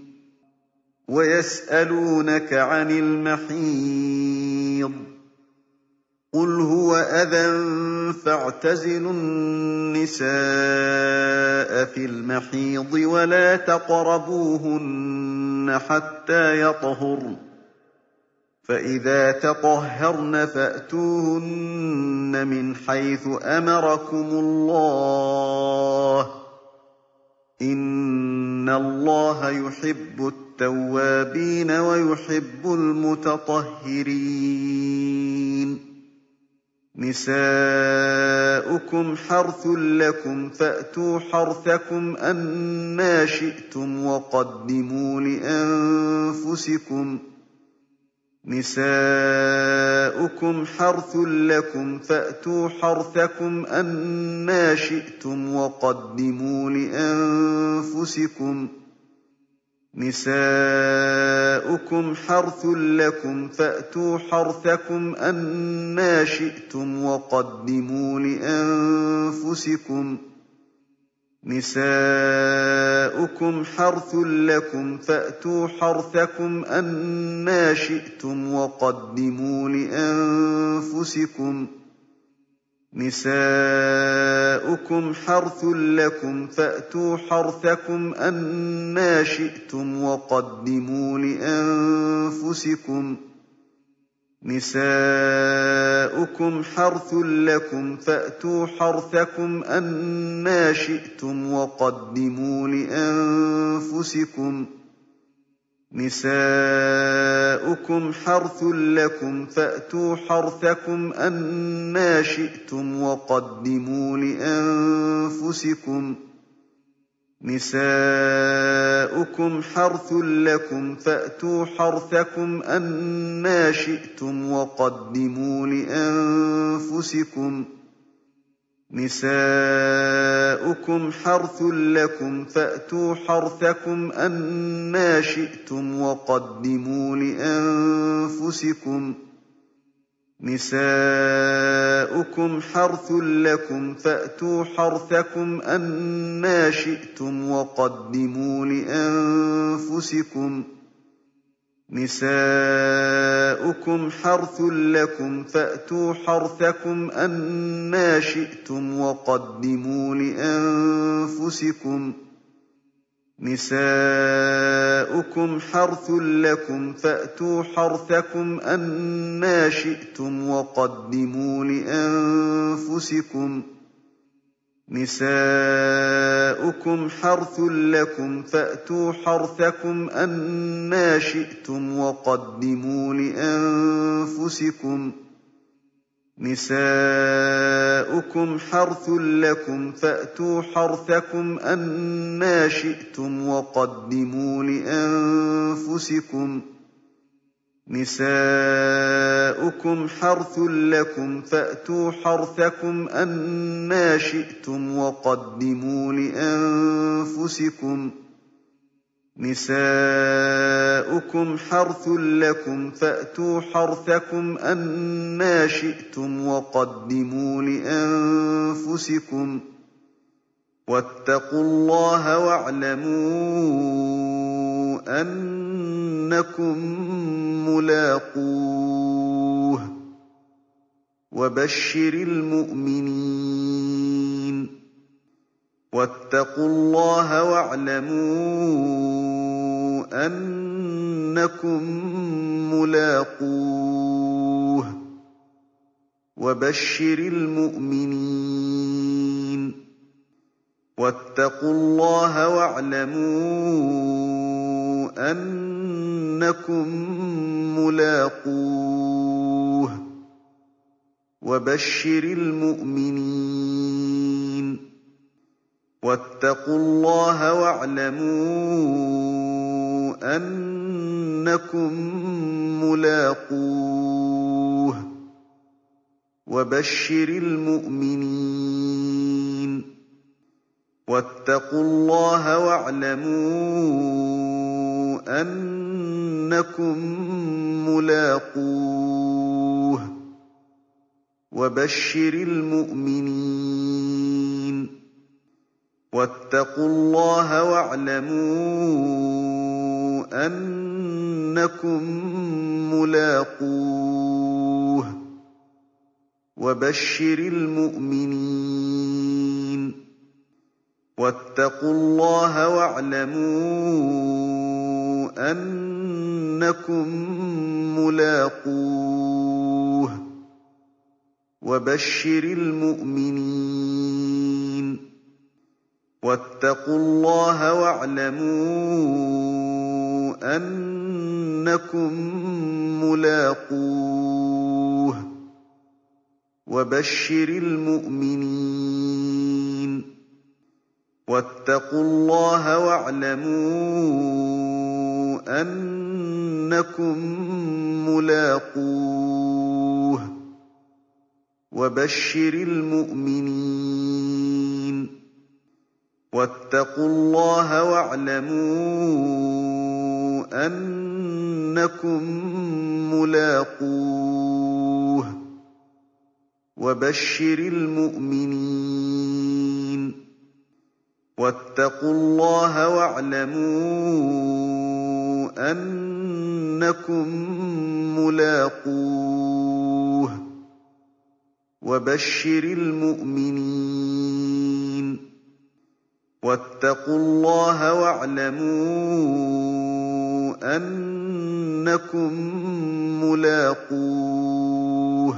وَيَسْأَلُونَكَ عَنِ الْمَحِيضِ ۖ قُلْ هُوَ أَذًى فَاعْتَزِلُوا النِّسَاءَ فِي الْمَحِيضِ وَلَا تَقْرَبُوهُنَّ حَتَّىٰ يَطْهُرْنَ ۖ فَإِذَا تَطَهَّرْنَ فَأْتُوهُنَّ مِنْ حَيْثُ أَمَرَكُمُ اللَّهُ ۚ إِنَّ اللَّهَ يُحِبُّ التَّوَّابِينَ وَيُحِبُّ الْمُتَطَهِّرِينَ. نِسَاؤُكُمْ حَرْثٌ لَّكُمْ فَأْتُوا حَرْثَكُمْ أَنَّىٰ شِئْتُمْ وَقَدِّمُوا لِأَنفُسِكُمْ ۚ. نِسَاؤُكُمْ حَرْثٌ لَّكُمْ فَأْتُوا حَرْثَكُمْ شِئْتُمْ وَقَدِّمُوا لِأَنفُسِكُمْ ۚ. نِسَاؤُكُمْ حَرْثٌ لَّكُمْ فَأْتُوا حَرْثَكُمْ أَنَّىٰ شِئْتُمْ وَقَدِّمُوا لِأَنفُسِكُمْ ۚ نِسَاؤُكُمْ حَرْثٌ لَّكُمْ فَأْتُوا حَرْثَكُمْ أَنَّىٰ شِئْتُمْ وَقَدِّمُوا لِأَنفُسِكُمْ ۚ نِسَاؤُكُمْ حَرْثٌ لَّكُمْ فَأْتُوا حَرْثَكُمْ أَنَّىٰ شِئْتُمْ وَقَدِّمُوا لِأَنفُسِكُمْ ۚ نِسَاؤُكُمْ حَرْثٌ لَّكُمْ فَأْتُوا حَرْثَكُمْ أَنَّىٰ شِئْتُمْ وَقَدِّمُوا لِأَنفُسِكُمْ ۚ نِسَاؤُكُمْ حَرْثٌ لَّكُمْ فَأْتُوا حَرْثَكُمْ أَنَّىٰ شِئْتُمْ وَقَدِّمُوا لِأَنفُسِكُمْ ۚ نِسَاؤُكُمْ حَرْثٌ لَّكُمْ فَأْتُوا حَرْثَكُمْ أَنَّىٰ شِئْتُمْ وَقَدِّمُوا لِأَنفُسِكُمْ ۚ نِسَاؤُكُمْ حَرْثٌ لَّكُمْ فَأْتُوا حَرْثَكُمْ أَنَّىٰ شِئْتُمْ وَقَدِّمُوا لِأَنفُسِكُمْ ۚ نِسَاؤُكُمْ حَرْثٌ لَّكُمْ فَأْتُوا حَرْثَكُمْ أَنَّىٰ شِئْتُمْ وَقَدِّمُوا لِأَنفُسِكُمْ ۚ نِسَاؤُكُمْ حَرْثٌ لَّكُمْ فَأْتُوا حَرْثَكُمْ أَنَّىٰ شِئْتُمْ وَقَدِّمُوا لِأَنفُسِكُمْ ۚ نِسَاؤُكُمْ حَرْثٌ لَّكُمْ فَأْتُوا حَرْثَكُمْ أَنَّىٰ شِئْتُمْ وَقَدِّمُوا لِأَنفُسِكُمْ ۚ نِسَاؤُكُمْ حَرْثٌ لَّكُمْ فَأْتُوا حَرْثَكُمْ أَنَّىٰ شِئْتُمْ وَقَدِّمُوا لِأَنفُسِكُمْ ۚ نِسَاؤُكُمْ حَرْثٌ لَّكُمْ فَأْتُوا حَرْثَكُمْ أَنَّىٰ شِئْتُمْ وَقَدِّمُوا لِأَنفُسِكُمْ ۚ نِسَاؤُكُمْ حَرْثٌ لَّكُمْ فَأْتُوا حَرْثَكُمْ أَنَّىٰ شِئْتُمْ وَقَدِّمُوا لِأَنفُسِكُمْ ۚ نِسَاؤُكُمْ حَرْثٌ لَّكُمْ فَأْتُوا حَرْثَكُمْ أَنَّىٰ شِئْتُمْ وَقَدِّمُوا لِأَنفُسِكُمْ ۚ وَاتَّقُوا اللَّهَ وَاعْلَمُوا أَنَّكُم مُّلَاقُوهُ ۗ وَبَشِّرِ الْمُؤْمِنِينَ وَاتَّقُوا اللَّهَ وَاعْلَمُوا أَنَّكُم مُّلَاقُوهُ ۗ وَبَشِّرِ الْمُؤْمِنِينَ وَاتَّقُوا اللَّهَ وَاعْلَمُوا أَنَّكُم مُّلَاقُوهُ ۗ وَبَشِّرِ الْمُؤْمِنِينَ وَاتَّقُوا اللَّهَ وَاعْلَمُوا أَنَّكُم مُّلَاقُوهُ ۗ وَبَشِّرِ الْمُؤْمِنِينَ وَاتَّقُوا اللَّهَ وَاعْلَمُوا أَنَّكُم مُّلَاقُوهُ ۗ وَبَشِّرِ الْمُؤْمِنِينَ وَاتَّقُوا اللَّهَ وَاعْلَمُوا أَنَّكُم مُّلَاقُوهُ ۗ وَبَشِّرِ الْمُؤْمِنِينَ وَاتَّقُوا اللَّهَ وَاعْلَمُوا أَنَّكُم مُّلَاقُوهُ ۗ وَبَشِّرِ الْمُؤْمِنِينَ وَاتَّقُوا اللَّهَ وَاعْلَمُوا أَنَّكُم مُّلَاقُوهُ ۗ وَبَشِّرِ الْمُؤْمِنِينَ وَاتَّقُوا اللَّهَ وَاعْلَمُوا أَنَّكُم مُّلَاقُوهُ ۗ وَبَشِّرِ الْمُؤْمِنِينَ وَاتَّقُوا اللَّهَ وَاعْلَمُوا أَنَّكُم مُّلَاقُوهُ ۗ وَبَشِّرِ الْمُؤْمِنِينَ وَاتَّقُوا اللَّهَ وَاعْلَمُوا أَنَّكُم مُّلَاقُوهُ ۗ وَبَشِّرِ الْمُؤْمِنِينَ وَاتَّقُوا اللَّهَ وَاعْلَمُوا أَنَّكُم مُّلَاقُوهُ ۗ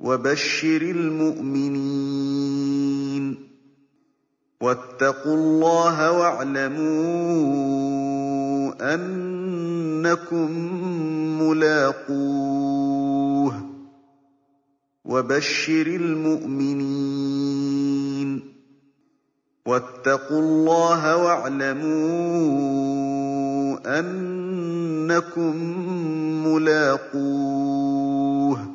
وَبَشِّرِ الْمُؤْمِنِينَ وَاتَّقُوا اللَّهَ وَاعْلَمُوا أَنَّكُم مُّلَاقُوهُ ۗ وَبَشِّرِ الْمُؤْمِنِينَ وَاتَّقُوا اللَّهَ وَاعْلَمُوا أَنَّكُم مُّلَاقُوهُ ۗ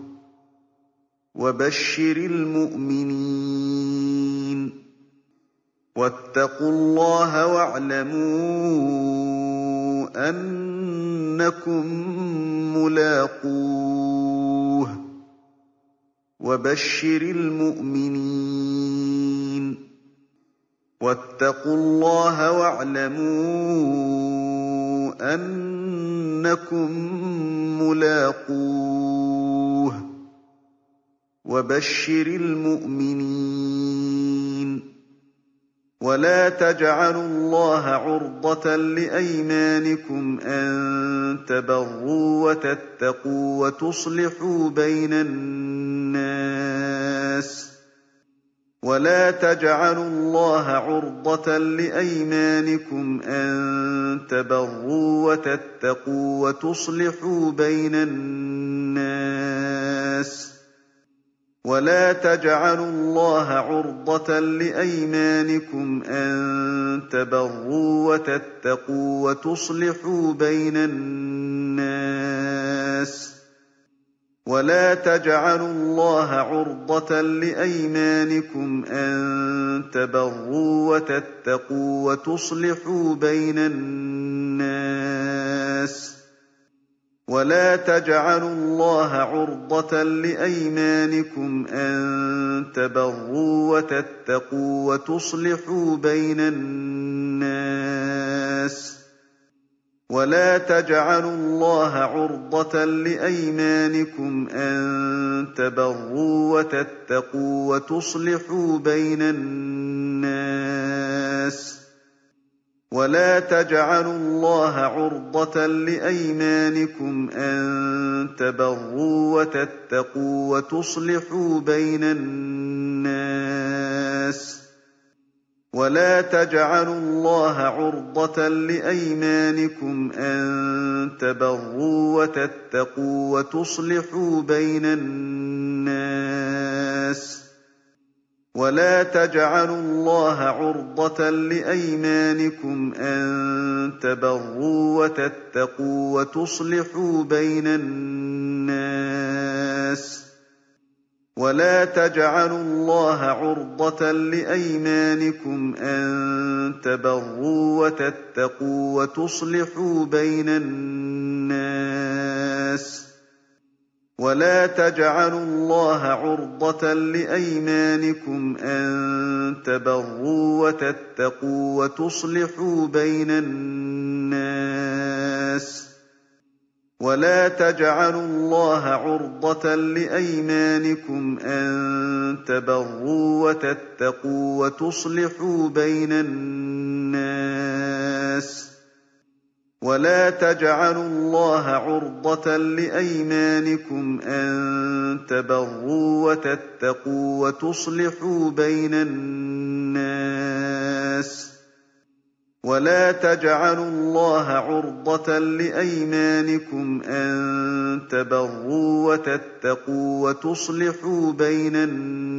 وَبَشِّرِ الْمُؤْمِنِينَ وَاتَّقُوا اللَّهَ وَاعْلَمُوا أَنَّكُم مُّلَاقُوهُ ۗ وَبَشِّرِ الْمُؤْمِنِينَ وَاتَّقُوا اللَّهَ وَاعْلَمُوا أَنَّكُم مُّلَاقُوهُ ۗ وَبَشِّرِ الْمُؤْمِنِينَ وَلَا تَجْعَلُوا اللَّهَ عُرْضَةً لِّأَيْمَانِكُمْ أَن تَبَرُّوا وَتَتَّقُوا وَتُصْلِحُوا بَيْنَ النَّاسِ وَلَا تَجْعَلُوا اللَّهَ عُرْضَةً لِّأَيْمَانِكُمْ أَن تَبَرُّوا وَتَتَّقُوا وَتُصْلِحُوا بَيْنَ النَّاسِ وَلَا تَجْعَلُوا اللَّهَ عُرْضَةً لِّأَيْمَانِكُمْ أَن تَبَرُّوا وَتَتَّقُوا وَتُصْلِحُوا بَيْنَ النَّاسِ وَلَا تَجْعَلُوا اللَّهَ عُرْضَةً لِّأَيْمَانِكُمْ أَن تَبَرُّوا وَتَتَّقُوا وَتُصْلِحُوا بَيْنَ النَّاسِ وَلَا تَجْعَلُوا اللَّهَ عُرْضَةً لِّأَيْمَانِكُمْ أَن تَبَرُّوا وَتَتَّقُوا وَتُصْلِحُوا بَيْنَ النَّاسِ وَلَا تَجْعَلُوا اللَّهَ عُرْضَةً لِّأَيْمَانِكُمْ أَن تَبَرُّوا وَتَتَّقُوا وَتُصْلِحُوا بَيْنَ النَّاسِ وَلَا تَجْعَلُوا اللَّهَ عُرْضَةً لِّأَيْمَانِكُمْ أَن تَبَرُّوا وَتَتَّقُوا وَتُصْلِحُوا بَيْنَ النَّاسِ وَلَا تَجْعَلُوا اللَّهَ عُرْضَةً لِّأَيْمَانِكُمْ أَن تَبَرُّوا وَتَتَّقُوا وَتُصْلِحُوا بَيْنَ النَّاسِ وَلَا تَجْعَلُوا اللَّهَ عُرْضَةً لِّأَيْمَانِكُمْ أَن تَبَرُّوا وَتَتَّقُوا وَتُصْلِحُوا بَيْنَ النَّاسِ وَلَا تَجْعَلُوا اللَّهَ عُرْضَةً لِّأَيْمَانِكُمْ أَن تَبَرُّوا وَتَتَّقُوا وَتُصْلِحُوا بَيْنَ النَّاسِ وَلَا تَجْعَلُوا اللَّهَ عُرْضَةً لِّأَيْمَانِكُمْ أَن تَبَرُّوا وَتَتَّقُوا وَتُصْلِحُوا بَيْنَ النَّاسِ وَلَا تَجْعَلُوا اللَّهَ عُرْضَةً لِّأَيْمَانِكُمْ أَن تَبَرُّوا وَتَتَّقُوا وَتُصْلِحُوا بَيْنَ النَّاسِ وَلَا تَجْعَلُوا اللَّهَ عُرْضَةً لِّأَيْمَانِكُمْ أَن تَبَرُّوا وَتَتَّقُوا وَتُصْلِحُوا بَيْنَ النَّاسِ وَلَا تَجْعَلُوا اللَّهَ عُرْضَةً لِّأَيْمَانِكُمْ أَن تَبَرُّوا وَتَتَّقُوا وَتُصْلِحُوا بَيْنَ النَّاسِ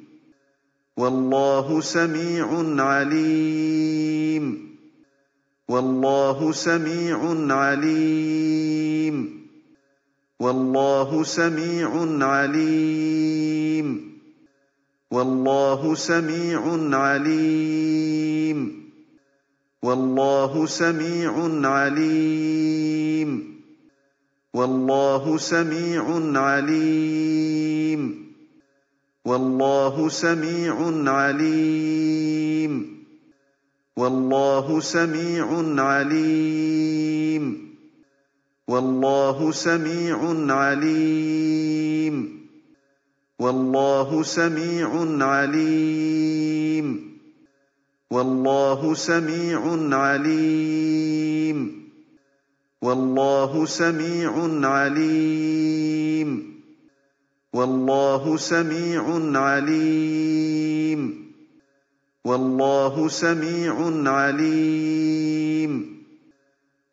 وَاللَّهُ سَمِيعٌ عَلِيمٌ. وَاللَّهُ سَمِيعٌ عَلِيمٌ. وَاللَّهُ سَمِيعٌ عَلِيمٌ. وَاللَّهُ سَمِيعٌ عَلِيمٌ. وَاللَّهُ سَمِيعٌ عَلِيمٌ. وَاللَّهُ سَمِيعٌ عَلِيمٌ. وَاللَّهُ سَمِيعٌ عَلِيمٌ. وَاللَّهُ سَمِيعٌ عَلِيمٌ. وَاللَّهُ سَمِيعٌ عَلِيمٌ. وَاللَّهُ سَمِيعٌ عَلِيمٌ. وَاللَّهُ سَمِيعٌ عَلِيمٌ. وَاللَّهُ سَمِيعٌ عَلِيمٌ. وَاللَّهُ سَمِيعٌ عَلِيمٌ. وَاللَّهُ سَمِيعٌ عَلِيمٌ.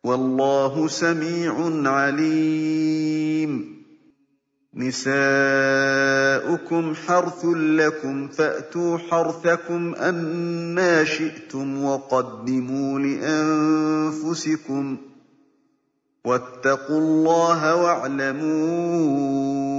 وَاللَّهُ سَمِيعٌ عَلِيمٌ. نِسَاؤُكُمْ حَرْثٌ لَّكُمْ فَأْتُوا حَرْثَكُمْ أَنَّىٰ شِئْتُمْ وَقَدِّمُوا لِأَنفُسِكُمْ ۚ. وَاتَّقُوا اللَّهَ وَاعْلَمُوا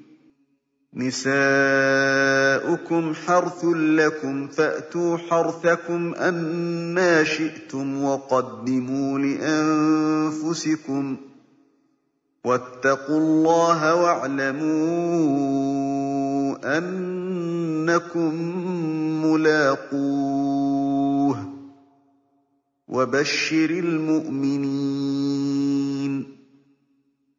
نِسَاؤُكُمْ حَرْثٌ لَّكُمْ فَأْتُوا حَرْثَكُمْ أَنَّىٰ شِئْتُمْ وَقَدِّمُوا لِأَنفُسِكُمْ ۚ وَاتَّقُوا اللَّهَ وَاعْلَمُوا أَنَّكُم مُّلَاقُوهُ ۗ وَبَشِّرِ الْمُؤْمِنِينَ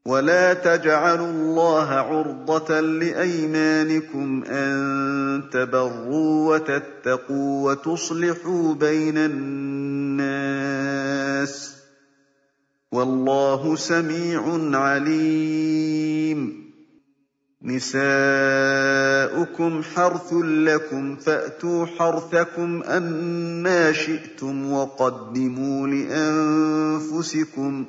وَلَا تَجْعَلُوا اللَّهَ عُرْضَةً لِّأَيْمَانِكُمْ أَن تَبَرُّوا وَتَتَّقُوا وَتُصْلِحُوا بَيْنَ النَّاسِ ۗ وَاللَّهُ سَمِيعٌ عَلِيمٌ. نِسَاؤُكُمْ حَرْثٌ لَّكُمْ فَأْتُوا حَرْثَكُمْ أَنَّىٰ شِئْتُمْ وَقَدِّمُوا لِأَنفُسِكُمْ ۚ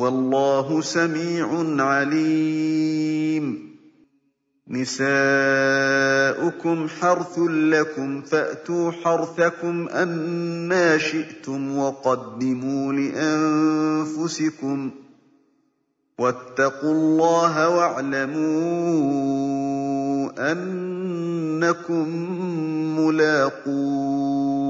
وَاللَّهُ سَمِيعٌ عَلِيمٌ. نِسَاؤُكُمْ حَرْثٌ لَّكُمْ فَأْتُوا حَرْثَكُمْ أَنَّىٰ شِئْتُمْ وَقَدِّمُوا لِأَنفُسِكُمْ ۚ. وَاتَّقُوا اللَّهَ وَاعْلَمُوا أَنَّكُم مُّلَاقُوهُ ۗ.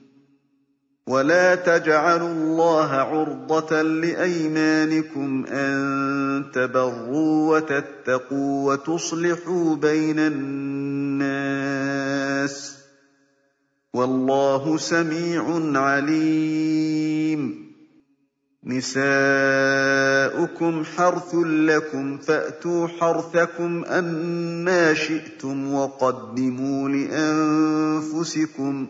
وَلَا تَجْعَلُوا اللَّهَ عُرْضَةً لِّأَيْمَانِكُمْ أَن تَبَرُّوا وَتَتَّقُوا وَتُصْلِحُوا بَيْنَ النَّاسِ ۗ وَاللَّهُ سَمِيعٌ عَلِيمٌ. نِسَاؤُكُمْ حَرْثٌ لَّكُمْ فَأْتُوا حَرْثَكُمْ أَنَّىٰ شِئْتُمْ وَقَدِّمُوا لِأَنفُسِكُمْ ۚ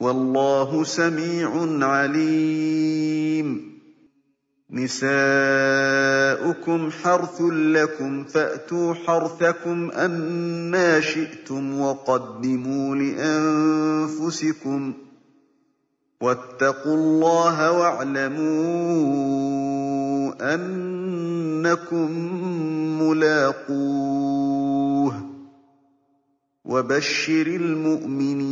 وَاللَّهُ سَمِيعٌ عَلِيمٌ. نِسَاؤُكُمْ حَرْثٌ لَّكُمْ فَأْتُوا حَرْثَكُمْ أَنَّىٰ شِئْتُمْ وَقَدِّمُوا لِأَنفُسِكُمْ ۚ وَاتَّقُوا اللَّهَ وَاعْلَمُوا أَنَّكُم مُّلَاقُوهُ ۗ. وَبَشِّرِ الْمُؤْمِنِينَ.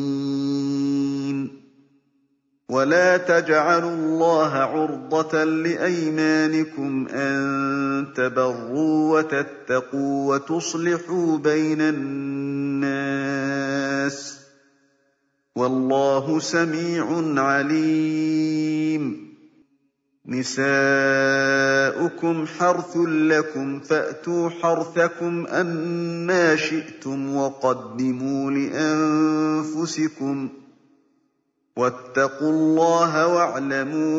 وَلَا تَجْعَلُوا اللَّهَ عُرْضَةً لِّأَيْمَانِكُمْ أَن تَبَرُّوا وَتَتَّقُوا وَتُصْلِحُوا بَيْنَ النَّاسِ ۗ. وَاللَّهُ سَمِيعٌ عَلِيمٌ. نِسَاؤُكُمْ حَرْثٌ لَّكُمْ فَأْتُوا حَرْثَكُمْ أَنَّىٰ شِئْتُمْ وَقَدِّمُوا لِأَنفُسِكُمْ ۚ وَاتَّقُوا اللَّهَ وَاعْلَمُوا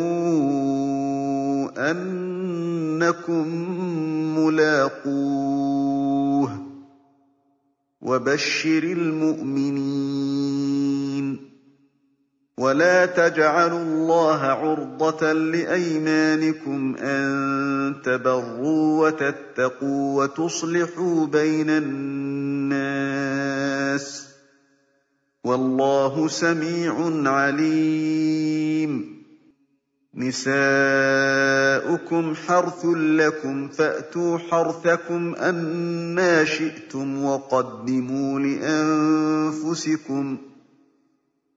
أَنَّكُم مُّلَاقُوهُ ۗ وَبَشِّرِ الْمُؤْمِنِينَ وَلَا تَجْعَلُوا اللَّهَ عُرْضَةً لِّأَيْمَانِكُمْ أَن تَبَرُّوا وَتَتَّقُوا وَتُصْلِحُوا بَيْنَ النَّاسِ ۗ وَاللَّهُ سَمِيعٌ عَلِيمٌ. نِسَاؤُكُمْ حَرْثٌ لَّكُمْ فَأْتُوا حَرْثَكُمْ أَنَّىٰ شِئْتُمْ وَقَدِّمُوا لِأَنفُسِكُمْ ۚ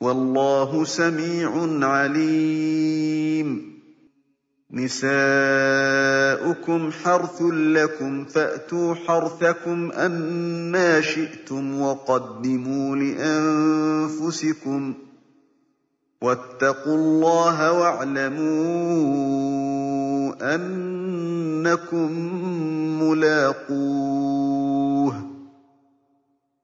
وَاللَّهُ سَمِيعٌ عَلِيمٌ. نِسَاؤُكُمْ حَرْثٌ لَّكُمْ فَأْتُوا حَرْثَكُمْ أَنَّىٰ شِئْتُمْ وَقَدِّمُوا لِأَنفُسِكُمْ ۚ. وَاتَّقُوا اللَّهَ وَاعْلَمُوا أَنَّكُم مُّلَاقُوهُ ۗ.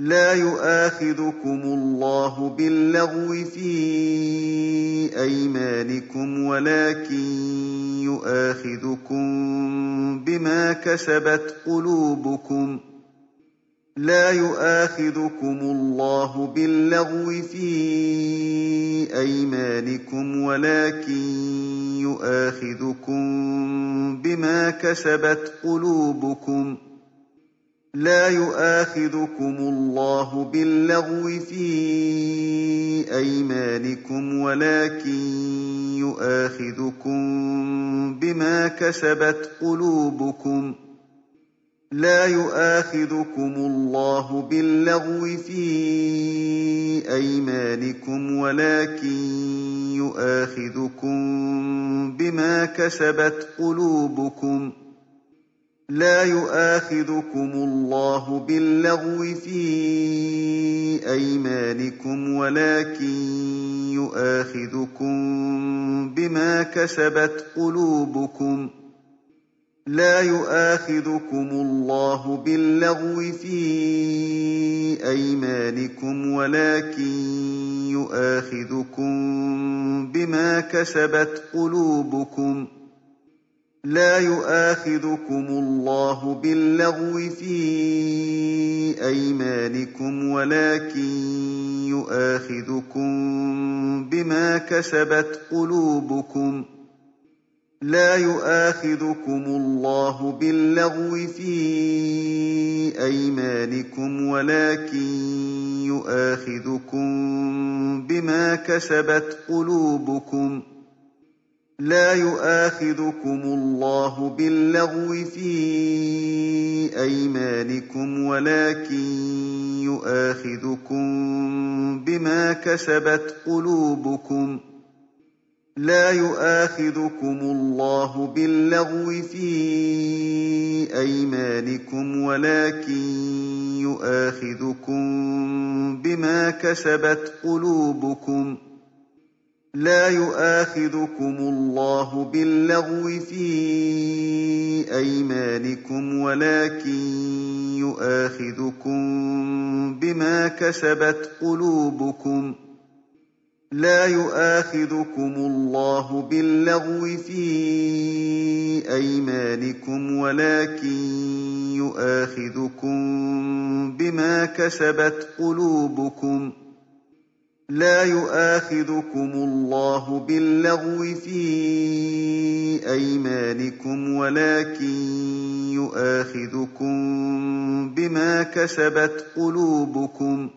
لَّا يُؤَاخِذُكُمُ اللَّهُ بِاللَّغْوِ فِي أَيْمَانِكُمْ وَلَٰكِن يُؤَاخِذُكُم بِمَا كَسَبَتْ قُلُوبُكُمْ ۗ. لَا يُؤَاخِذُكُمُ اللَّهُ بِاللَّغْوِ فِي أَيْمَانِكُمْ وَلَٰكِن يُؤَاخِذُكُم بِمَا كَسَبَتْ قُلُوبُكُمْ ۗ. لَا يُؤَاخِذُكُمُ اللَّهُ بِاللَّغْوِ فِي أَيْمَانِكُمْ وَلَٰكِن يُؤَاخِذُكُم بِمَا كَسَبَتْ قُلُوبُكُمْ ۗ. لَا يُؤَاخِذُكُمُ اللَّهُ بِاللَّغْوِ فِي أَيْمَانِكُمْ وَلَٰكِن يُؤَاخِذُكُم بِمَا كَسَبَتْ قُلُوبُكُمْ ۗ. لَا يُؤَاخِذُكُمُ اللَّهُ بِاللَّغْوِ فِي أَيْمَانِكُمْ وَلَٰكِن يُؤَاخِذُكُم بِمَا كَسَبَتْ قُلُوبُكُمْ ۗ. لَا يُؤَاخِذُكُمُ اللَّهُ بِاللَّغْوِ فِي أَيْمَانِكُمْ وَلَٰكِن يُؤَاخِذُكُم بِمَا كَسَبَتْ قُلُوبُكُمْ ۗ. لَا يُؤَاخِذُكُمُ اللَّهُ بِاللَّغْوِ فِي أَيْمَانِكُمْ وَلَٰكِن يُؤَاخِذُكُم بِمَا كَسَبَتْ قُلُوبُكُمْ ۗ. لَا يُؤَاخِذُكُمُ اللَّهُ بِاللَّغْوِ فِي أَيْمَانِكُمْ وَلَٰكِن يُؤَاخِذُكُم بِمَا كَسَبَتْ قُلُوبُكُمْ ۗ. لَا يُؤَاخِذُكُمُ اللَّهُ بِاللَّغْوِ فِي أَيْمَانِكُمْ وَلَٰكِن يُؤَاخِذُكُم بِمَا كَسَبَتْ قُلُوبُكُمْ ۗ. لَا يُؤَاخِذُكُمُ اللَّهُ بِاللَّغْوِ فِي أَيْمَانِكُمْ وَلَٰكِن يُؤَاخِذُكُم بِمَا كَسَبَتْ قُلُوبُكُمْ ۗ. لَا يُؤَاخِذُكُمُ اللَّهُ بِاللَّغْوِ فِي أَيْمَانِكُمْ وَلَٰكِن يُؤَاخِذُكُم بِمَا كَسَبَتْ قُلُوبُكُمْ ۗ. لَا يُؤَاخِذُكُمُ اللَّهُ بِاللَّغْوِ فِي أَيْمَانِكُمْ وَلَٰكِن يُؤَاخِذُكُم بِمَا كَسَبَتْ قُلُوبُكُمْ ۗ. لَا يُؤَاخِذُكُمُ اللَّهُ بِاللَّغْوِ فِي أَيْمَانِكُمْ وَلَٰكِن يُؤَاخِذُكُم بِمَا كَسَبَتْ قُلُوبُكُمْ ۗ.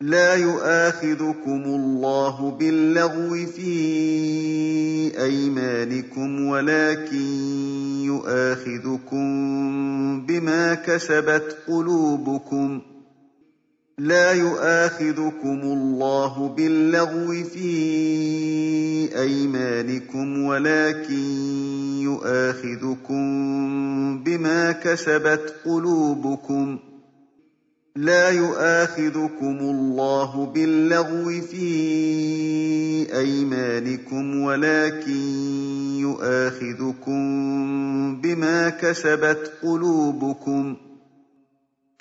لَا يُؤَاخِذُكُمُ اللَّهُ بِاللَّغْوِ فِي أَيْمَانِكُمْ وَلَٰكِن يُؤَاخِذُكُم بِمَا كَسَبَتْ قُلُوبُكُمْ ۗ. لَا يُؤَاخِذُكُمُ اللَّهُ بِاللَّغْوِ فِي أَيْمَانِكُمْ وَلَٰكِن يُؤَاخِذُكُم بِمَا كَسَبَتْ قُلُوبُكُمْ ۗ. لَا يُؤَاخِذُكُمُ اللَّهُ بِاللَّغْوِ فِي أَيْمَانِكُمْ وَلَٰكِن يُؤَاخِذُكُم بِمَا كَسَبَتْ قُلُوبُكُمْ.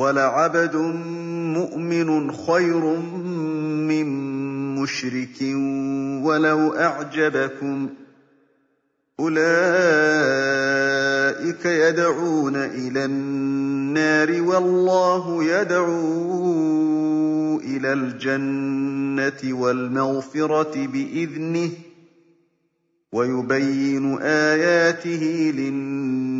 وَلَعَبْدٌ مُّؤْمِنٌ خَيْرٌ مِّن مُّشْرِكٍ وَلَوْ أَعْجَبَكُمْ ۗ أُولَٰئِكَ يَدْعُونَ إِلَى النَّارِ وَاللَّهُ يَدْعُو إِلَى الْجَنَّةِ وَالْمَغْفِرَةِ بِإِذْنِهِ ۖ وَيُبَيِّنُ آيَاتِهِ لِلنَّاسِ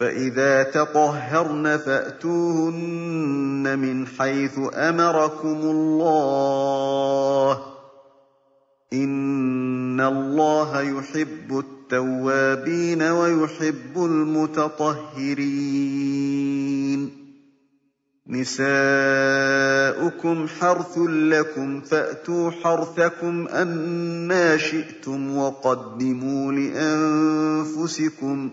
فَإِذَا تَطَهَّرْنَ فَأْتُوهُنَّ مِنْ حَيْثُ أَمَرَكُمُ اللَّهُ ۚ. إِنَّ اللَّهَ يُحِبُّ التَّوَّابِينَ وَيُحِبُّ الْمُتَطَهِّرِينَ. نِسَاؤُكُمْ حَرْثٌ لَّكُمْ فَأْتُوا حَرْثَكُمْ أَنَّىٰ شِئْتُمْ ۖ وَقَدِّمُوا لِأَنفُسِكُمْ ۚ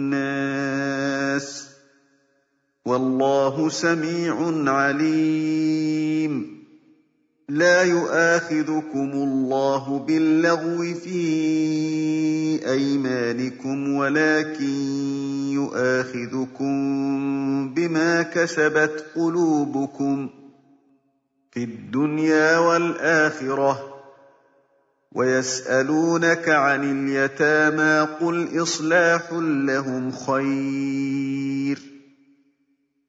وَاللَّهُ سَمِيعٌ عَلِيمٌ. لَّا يُؤَاخِذُكُمُ اللَّهُ بِاللَّغْوِ فِي أَيْمَانِكُمْ وَلَٰكِن يُؤَاخِذُكُم بِمَا كَسَبَتْ قُلُوبُكُمْ فِي الدُّنْيَا وَالْآخِرَةِ ۗ. وَيَسْأَلُونَكَ عَنِ الْيَتَامَىٰ ۖ قُلْ إِصْلَاحٌ لَّهُمْ خَيْرٌ ۖ.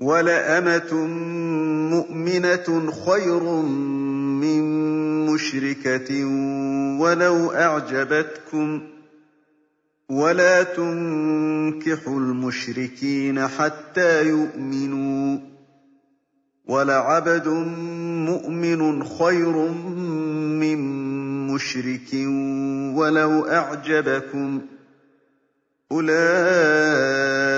وَلَأَمَةٌ مُّؤْمِنَةٌ خَيْرٌ مِّن مُّشْرِكَةٍ وَلَوْ أَعْجَبَتْكُمْ ۗ وَلَا تُنكِحُوا الْمُشْرِكِينَ حَتَّىٰ يُؤْمِنُوا ۚ وَلَعَبْدٌ مُّؤْمِنٌ خَيْرٌ مِّن مُّشْرِكٍ وَلَوْ أَعْجَبَكُمْ ۗ أُولَٰئِكَ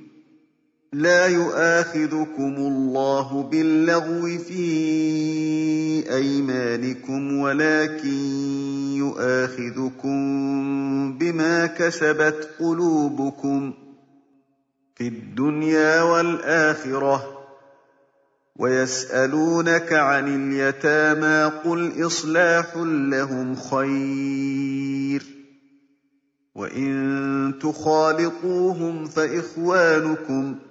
لَّا يُؤَاخِذُكُمُ اللَّهُ بِاللَّغْوِ فِي أَيْمَانِكُمْ وَلَٰكِن يُؤَاخِذُكُم بِمَا كَسَبَتْ قُلُوبُكُمْ فِي الدُّنْيَا وَالْآخِرَةِ ۗ وَيَسْأَلُونَكَ عَنِ الْيَتَامَىٰ ۖ قُلْ إِصْلَاحٌ لَّهُمْ خَيْرٌ ۖ وَإِن تُخَالِطُوهُمْ فَإِخْوَانُكُمْ ۚ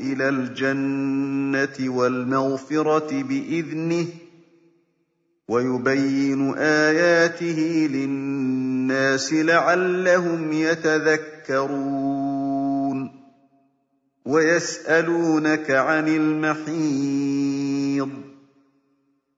إِلَى الْجَنَّةِ وَالْمَغْفِرَةِ بِإِذْنِهِ ۖ وَيُبَيِّنُ آيَاتِهِ لِلنَّاسِ لَعَلَّهُمْ يَتَذَكَّرُونَ وَيَسْأَلُونَكَ عَنِ الْمَحِيضِ ۖ.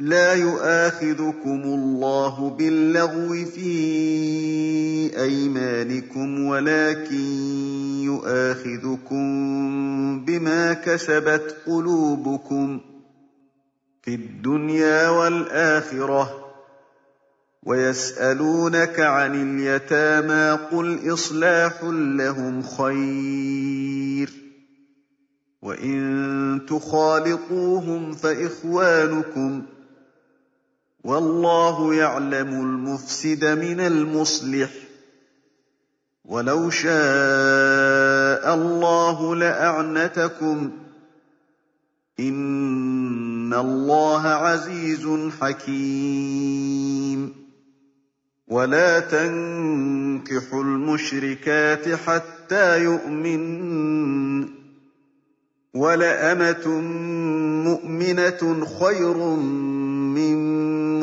لَّا يُؤَاخِذُكُمُ اللَّهُ بِاللَّغْوِ فِي أَيْمَانِكُمْ وَلَٰكِن يُؤَاخِذُكُم بِمَا كَسَبَتْ قُلُوبُكُمْ فِي الدُّنْيَا وَالْآخِرَةِ ۗ وَيَسْأَلُونَكَ عَنِ الْيَتَامَىٰ ۖ قُلْ إِصْلَاحٌ لَّهُمْ خَيْرٌ ۖ وَإِن تُخَالِطُوهُمْ فَإِخْوَانُكُمْ ۚ وَاللَّهُ يَعْلَمُ الْمُفْسِدَ مِنَ الْمُصْلِحِ ۚ. وَلَوْ شَاءَ اللَّهُ لَأَعْنَتَكُمْ ۚ. إِنَّ اللَّهَ عَزِيزٌ حَكِيمٌ. وَلَا تَنكِحُوا الْمُشْرِكَاتِ حَتَّىٰ يُؤْمِنَّ ۚ. وَلَأَمَةٌ مُّؤْمِنَةٌ خَيْرٌ مِّن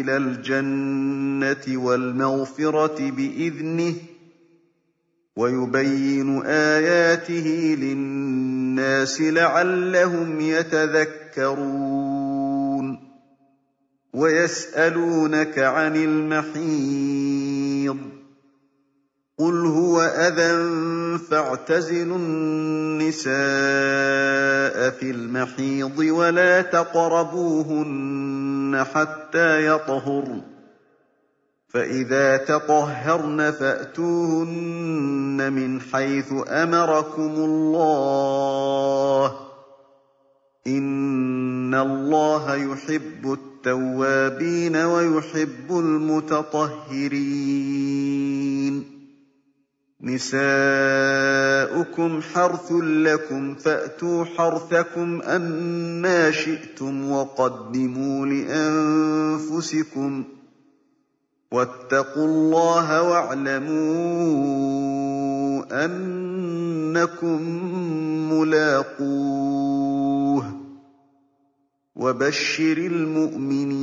إِلَى الْجَنَّةِ وَالْمَغْفِرَةِ بِإِذْنِهِ ۖ وَيُبَيِّنُ آيَاتِهِ لِلنَّاسِ لَعَلَّهُمْ يَتَذَكَّرُونَ وَيَسْأَلُونَكَ عَنِ الْمَحِيضِ ۖ. قُلْ هُوَ أَذًى فَاعْتَزِلُوا النِّسَاءَ فِي الْمَحِيضِ وَلَا تَقْرَبُوهُنَّ حَتَّىٰ يَطْهُرْنَ ۖ فَإِذَا تَطَهَّرْنَ فَأْتُوهُنَّ مِنْ حَيْثُ أَمَرَكُمُ اللَّهُ ۚ إِنَّ اللَّهَ يُحِبُّ التَّوَّابِينَ وَيُحِبُّ الْمُتَطَهِّرِينَ نِسَاؤُكُمْ حَرْثٌ لَّكُمْ فَأْتُوا حَرْثَكُمْ أَنَّىٰ شِئْتُمْ ۖ وَقَدِّمُوا لِأَنفُسِكُمْ ۚ وَاتَّقُوا اللَّهَ وَاعْلَمُوا أَنَّكُم مُّلَاقُوهُ ۗ وَبَشِّرِ الْمُؤْمِنِينَ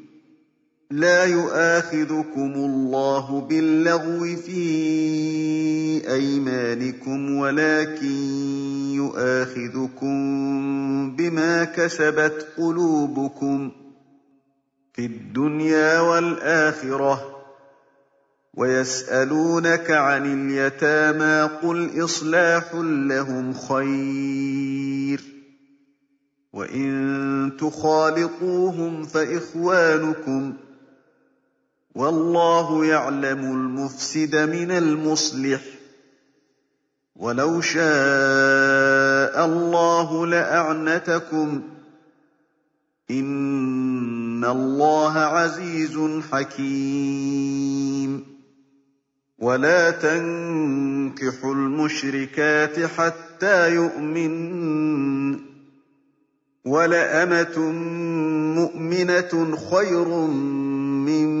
لَّا يُؤَاخِذُكُمُ اللَّهُ بِاللَّغْوِ فِي أَيْمَانِكُمْ وَلَٰكِن يُؤَاخِذُكُم بِمَا كَسَبَتْ قُلُوبُكُمْ فِي الدُّنْيَا وَالْآخِرَةِ وَيَسْأَلُونَكَ عَنِ الْيَتَامَىٰ قُلْ إِصْلَاحٌ لَّهُمْ خَيْرٌ ۖ وَإِن تُخَالِطُوهُمْ فَإِخْوَانُكُمْ ۚ وَاللَّهُ يَعْلَمُ الْمُفْسِدَ مِنَ الْمُصْلِحِ ۚ. وَلَوْ شَاءَ اللَّهُ لَأَعْنَتَكُمْ ۚ. إِنَّ اللَّهَ عَزِيزٌ حَكِيمٌ. وَلَا تَنكِحُوا الْمُشْرِكَاتِ حَتَّىٰ يُؤْمِنَّ ۚ. وَلَأَمَةٌ مُّؤْمِنَةٌ خَيْرٌ مِّن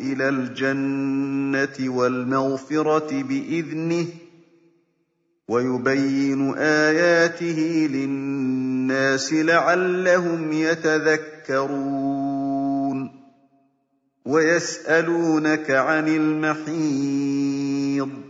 إِلَى الْجَنَّةِ وَالْمَغْفِرَةِ بِإِذْنِهِ ۖ وَيُبَيِّنُ آيَاتِهِ لِلنَّاسِ لَعَلَّهُمْ يَتَذَكَّرُونَ وَيَسْأَلُونَكَ عَنِ الْمَحِيضِ ۖ.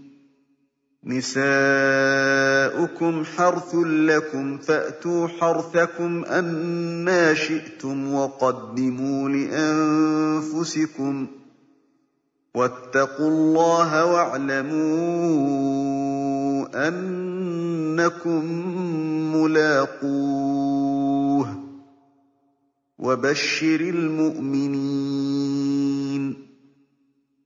نِسَاؤُكُمْ حَرْثٌ لَّكُمْ فَأْتُوا حَرْثَكُمْ أَنَّىٰ شِئْتُمْ ۖ وَقَدِّمُوا لِأَنفُسِكُمْ ۚ وَاتَّقُوا اللَّهَ وَاعْلَمُوا أَنَّكُم مُّلَاقُوهُ ۗ وَبَشِّرِ الْمُؤْمِنِينَ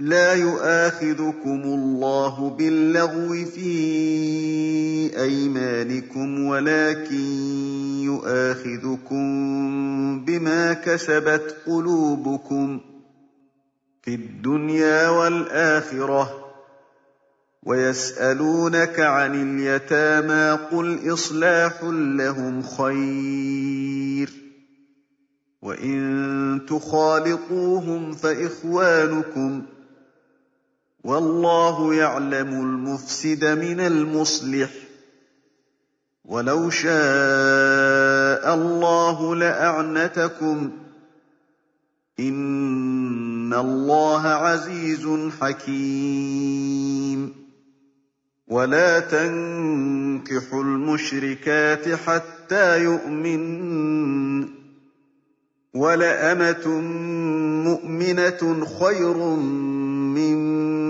لَّا يُؤَاخِذُكُمُ اللَّهُ بِاللَّغْوِ فِي أَيْمَانِكُمْ وَلَٰكِن يُؤَاخِذُكُم بِمَا كَسَبَتْ قُلُوبُكُمْ فِي الدُّنْيَا وَالْآخِرَةِ ۗ وَيَسْأَلُونَكَ عَنِ الْيَتَامَىٰ قُلْ إِصْلَاحٌ لَّهُمْ خَيْرٌ ۖ وَإِن تُخَالِطُوهُمْ فَإِخْوَانُكُمْ ۚ وَاللَّهُ يَعْلَمُ الْمُفْسِدَ مِنَ الْمُصْلِحِ ۚ. وَلَوْ شَاءَ اللَّهُ لَأَعْنَتَكُمْ ۚ. إِنَّ اللَّهَ عَزِيزٌ حَكِيمٌ. وَلَا تَنكِحُوا الْمُشْرِكَاتِ حَتَّىٰ يُؤْمِنَّ ۚ. وَلَأَمَةٌ مُّؤْمِنَةٌ خَيْرٌ مِّن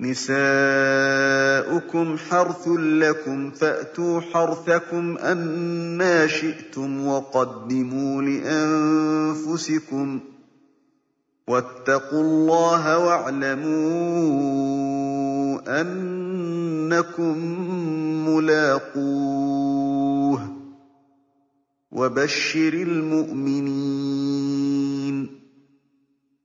نساؤكم حرث لكم فأتوا حرثكم أنا شئتم وقدموا لأنفسكم ۖ واتقوا الله واعلموا أنكم ملاقوه وبشر المؤمنين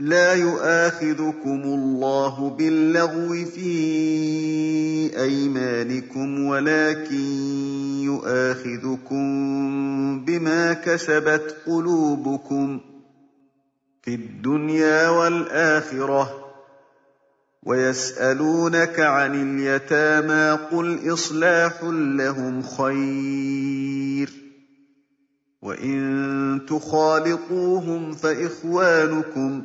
لَا يُؤَاخِذُكُمُ اللَّهُ بِاللَّغْوِ فِي أَيْمَانِكُمْ وَلَٰكِن يُؤَاخِذُكُم بِمَا كَسَبَتْ قُلُوبُكُمْ فِي الدُّنْيَا وَالْآخِرَةِ ۖ وَيَسْأَلُونَكَ عَنِ الْيَتَامَىٰ قُلْ إِصْلَاحٌ لَّهُمْ خَيْرٌ وَإِن تُخَالِطُوهُمْ فَإِخْوَانُكُمْ ۚ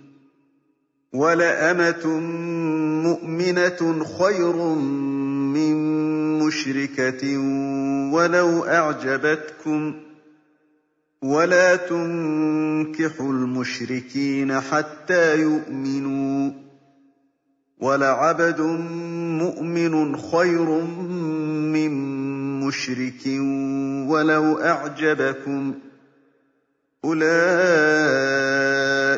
وَلَأَمَةٌ مُّؤْمِنَةٌ خَيْرٌ مِّن مُّشْرِكَةٍ وَلَوْ أَعْجَبَتْكُمْ ۗ وَلَا تُنكِحُوا الْمُشْرِكِينَ حَتَّىٰ يُؤْمِنُوا ۚ وَلَعَبْدٌ مُّؤْمِنٌ خَيْرٌ مِّن مُّشْرِكٍ وَلَوْ أَعْجَبَكُمْ ۗ أُولَٰئِكَ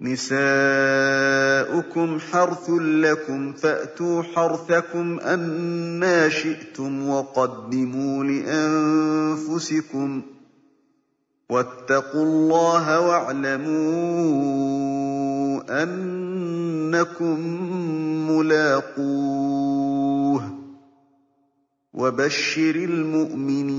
نِسَاؤُكُمْ حَرْثٌ لَّكُمْ فَأْتُوا حَرْثَكُمْ أَنَّىٰ شِئْتُمْ وَقَدِّمُوا لِأَنفُسِكُمْ ۚ وَاتَّقُوا اللَّهَ وَاعْلَمُوا أَنَّكُم مُّلَاقُوهُ ۗ وَبَشِّرِ الْمُؤْمِنِينَ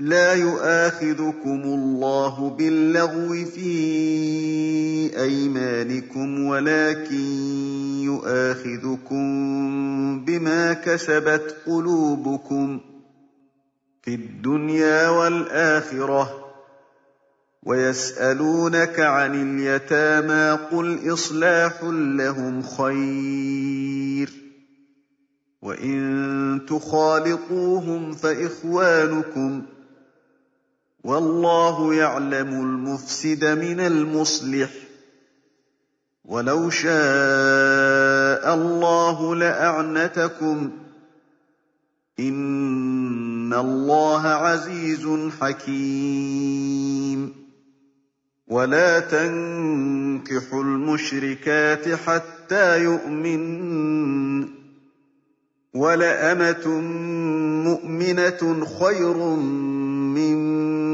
لَا يُؤَاخِذُكُمُ اللَّهُ بِاللَّغْوِ فِي أَيْمَانِكُمْ وَلَٰكِن يُؤَاخِذُكُم بِمَا كَسَبَتْ قُلُوبُكُمْ فِي الدُّنْيَا وَالْآخِرَةِ ۖ وَيَسْأَلُونَكَ عَنِ الْيَتَامَىٰ قُلْ إِصْلَاحٌ لَّهُمْ خَيْرٌ ۖ وَإِن تُخَالِطُوهُمْ فَإِخْوَانُكُمْ ۚ وَاللَّهُ يَعْلَمُ الْمُفْسِدَ مِنَ الْمُصْلِحِ ۚ. وَلَوْ شَاءَ اللَّهُ لَأَعْنَتَكُمْ ۚ. إِنَّ اللَّهَ عَزِيزٌ حَكِيمٌ. وَلَا تَنكِحُوا المشركات حتى يؤمن. ولأمة مؤمنة خير من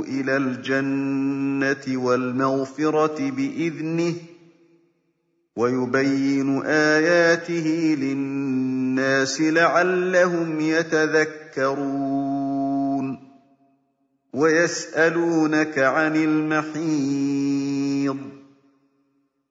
إلى الجنة والمغفرة بإذنه ويبين آياته للناس لعلهم يتذكرون ويسألونك عن المحيض.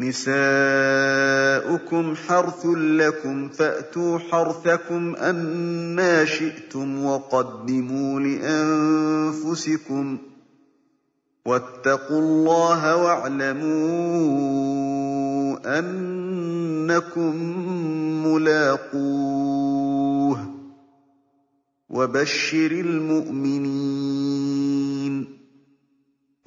نساؤكم حرث لكم فأتوا حرثكم أنا شئتم وقدموا لأنفسكم ۖ واتقوا الله واعلموا أنكم ملاقوه وبشر المؤمنين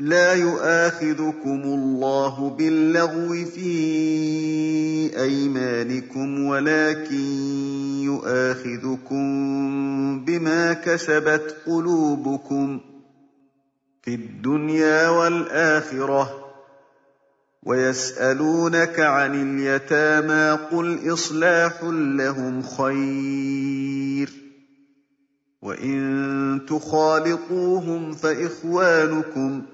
لَا يُؤَاخِذُكُمُ اللَّهُ بِاللَّغْوِ فِي أَيْمَانِكُمْ وَلَٰكِن يُؤَاخِذُكُم بِمَا كَسَبَتْ قُلُوبُكُمْ فِي الدُّنْيَا وَالْآخِرَةِ ۖ وَيَسْأَلُونَكَ عَنِ الْيَتَامَىٰ قُلْ إِصْلَاحٌ لَّهُمْ خَيْرٌ وَإِن تُخَالِطُوهُمْ فَإِخْوَانُكُمْ ۚ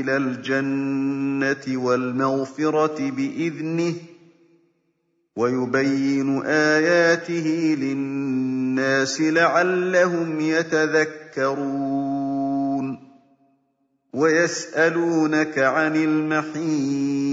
إِلَى الْجَنَّةِ وَالْمَغْفِرَةِ بِإِذْنِهِ ۖ وَيُبَيِّنُ آيَاتِهِ لِلنَّاسِ لَعَلَّهُمْ يَتَذَكَّرُونَ وَيَسْأَلُونَكَ عَنِ الْمَحِيضِ.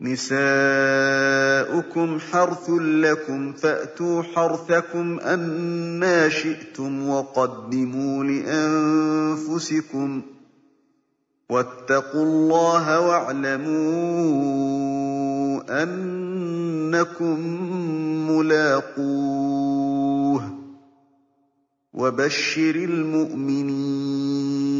نِسَاؤُكُمْ حَرْثٌ لَّكُمْ فَأْتُوا حَرْثَكُمْ أَنَّىٰ شِئْتُمْ وَقَدِّمُوا لِأَنفُسِكُمْ ۚ وَاتَّقُوا اللَّهَ وَاعْلَمُوا أَنَّكُم مُّلَاقُوهُ ۗ وَبَشِّرِ الْمُؤْمِنِينَ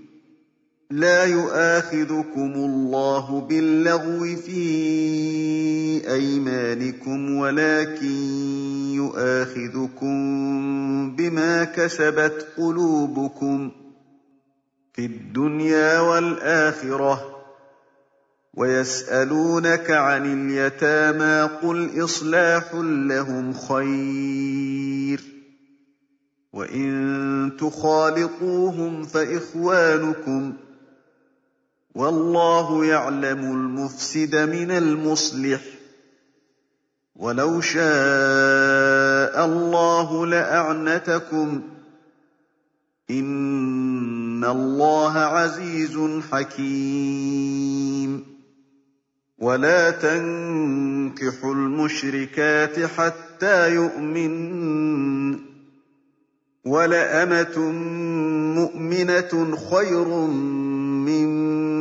لَّا يُؤَاخِذُكُمُ اللَّهُ بِاللَّغْوِ فِي أَيْمَانِكُمْ وَلَٰكِن يُؤَاخِذُكُم بِمَا كَسَبَتْ قُلُوبُكُمْ فِي الدُّنْيَا وَالْآخِرَةِ ۖ وَيَسْأَلُونَكَ عَنِ الْيَتَامَىٰ ۖ قُلْ إِصْلَاحٌ لَّهُمْ خَيْرٌ ۖ وَإِن تُخَالِطُوهُمْ فَإِخْوَانُكُمْ ۚ وَاللَّهُ يَعْلَمُ الْمُفْسِدَ مِنَ الْمُصْلِحِ ۚ. وَلَوْ شَاءَ اللَّهُ لَأَعْنَتَكُمْ ۚ. إِنَّ اللَّهَ عَزِيزٌ حَكِيمٌ. وَلَا تَنكِحُوا الْمُشْرِكَاتِ حَتَّىٰ يُؤْمِنَّ ۚ. وَلَأَمَةٌ مُّؤْمِنَةٌ خَيْرٌ مِّن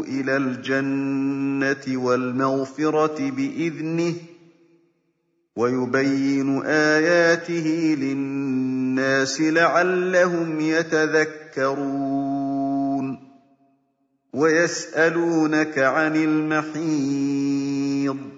إِلَى الْجَنَّةِ وَالْمَغْفِرَةِ بِإِذْنِهِ ۖ وَيُبَيِّنُ آيَاتِهِ لِلنَّاسِ لَعَلَّهُمْ يَتَذَكَّرُونَ وَيَسْأَلُونَكَ عَنِ الْمَحِيضِ ۖ.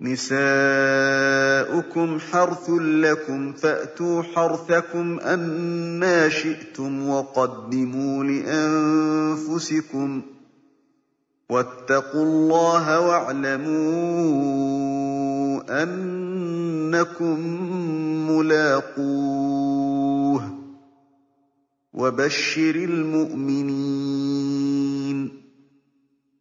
نِسَاؤُكُمْ حَرْثٌ لَّكُمْ فَأْتُوا حَرْثَكُمْ أَنَّىٰ شِئْتُمْ ۖ وَقَدِّمُوا لِأَنفُسِكُمْ ۚ وَاتَّقُوا اللَّهَ وَاعْلَمُوا أَنَّكُم مُّلَاقُوهُ ۗ وَبَشِّرِ الْمُؤْمِنِينَ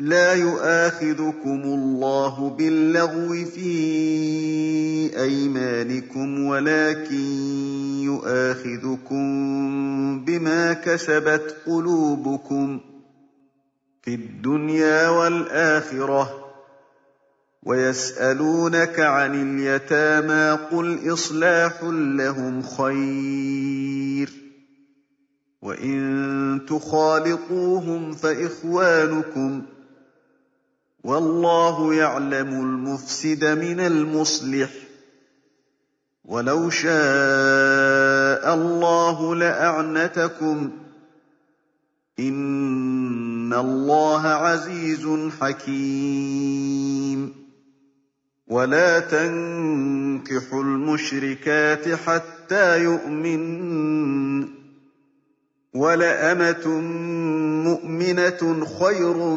لَّا يُؤَاخِذُكُمُ اللَّهُ بِاللَّغْوِ فِي أَيْمَانِكُمْ وَلَٰكِن يُؤَاخِذُكُم بِمَا كَسَبَتْ قُلُوبُكُمْ فِي الدُّنْيَا وَالْآخِرَةِ ۖ وَيَسْأَلُونَكَ عَنِ الْيَتَامَىٰ ۖ قُلْ إِصْلَاحٌ لَّهُمْ خَيْرٌ ۖ وَإِن تُخَالِطُوهُمْ فَإِخْوَانُكُمْ ۚ وَاللَّهُ يَعْلَمُ الْمُفْسِدَ مِنَ الْمُصْلِحِ ۚ. وَلَوْ شَاءَ اللَّهُ لَأَعْنَتَكُمْ ۚ. إِنَّ اللَّهَ عَزِيزٌ حَكِيمٌ. وَلَا تَنكِحُوا الْمُشْرِكَاتِ حَتَّىٰ يُؤْمِنَّ ۚ. وَلَأَمَةٌ مُّؤْمِنَةٌ خَيْرٌ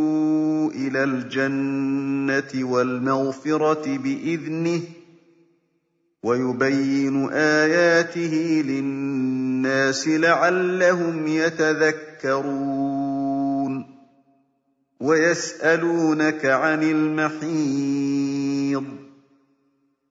إِلَى الْجَنَّةِ وَالْمَغْفِرَةِ بِإِذْنِهِ ۖ وَيُبَيِّنُ آيَاتِهِ لِلنَّاسِ لَعَلَّهُمْ يَتَذَكَّرُونَ وَيَسْأَلُونَكَ عَنِ الْمَحِيضِ ۖ.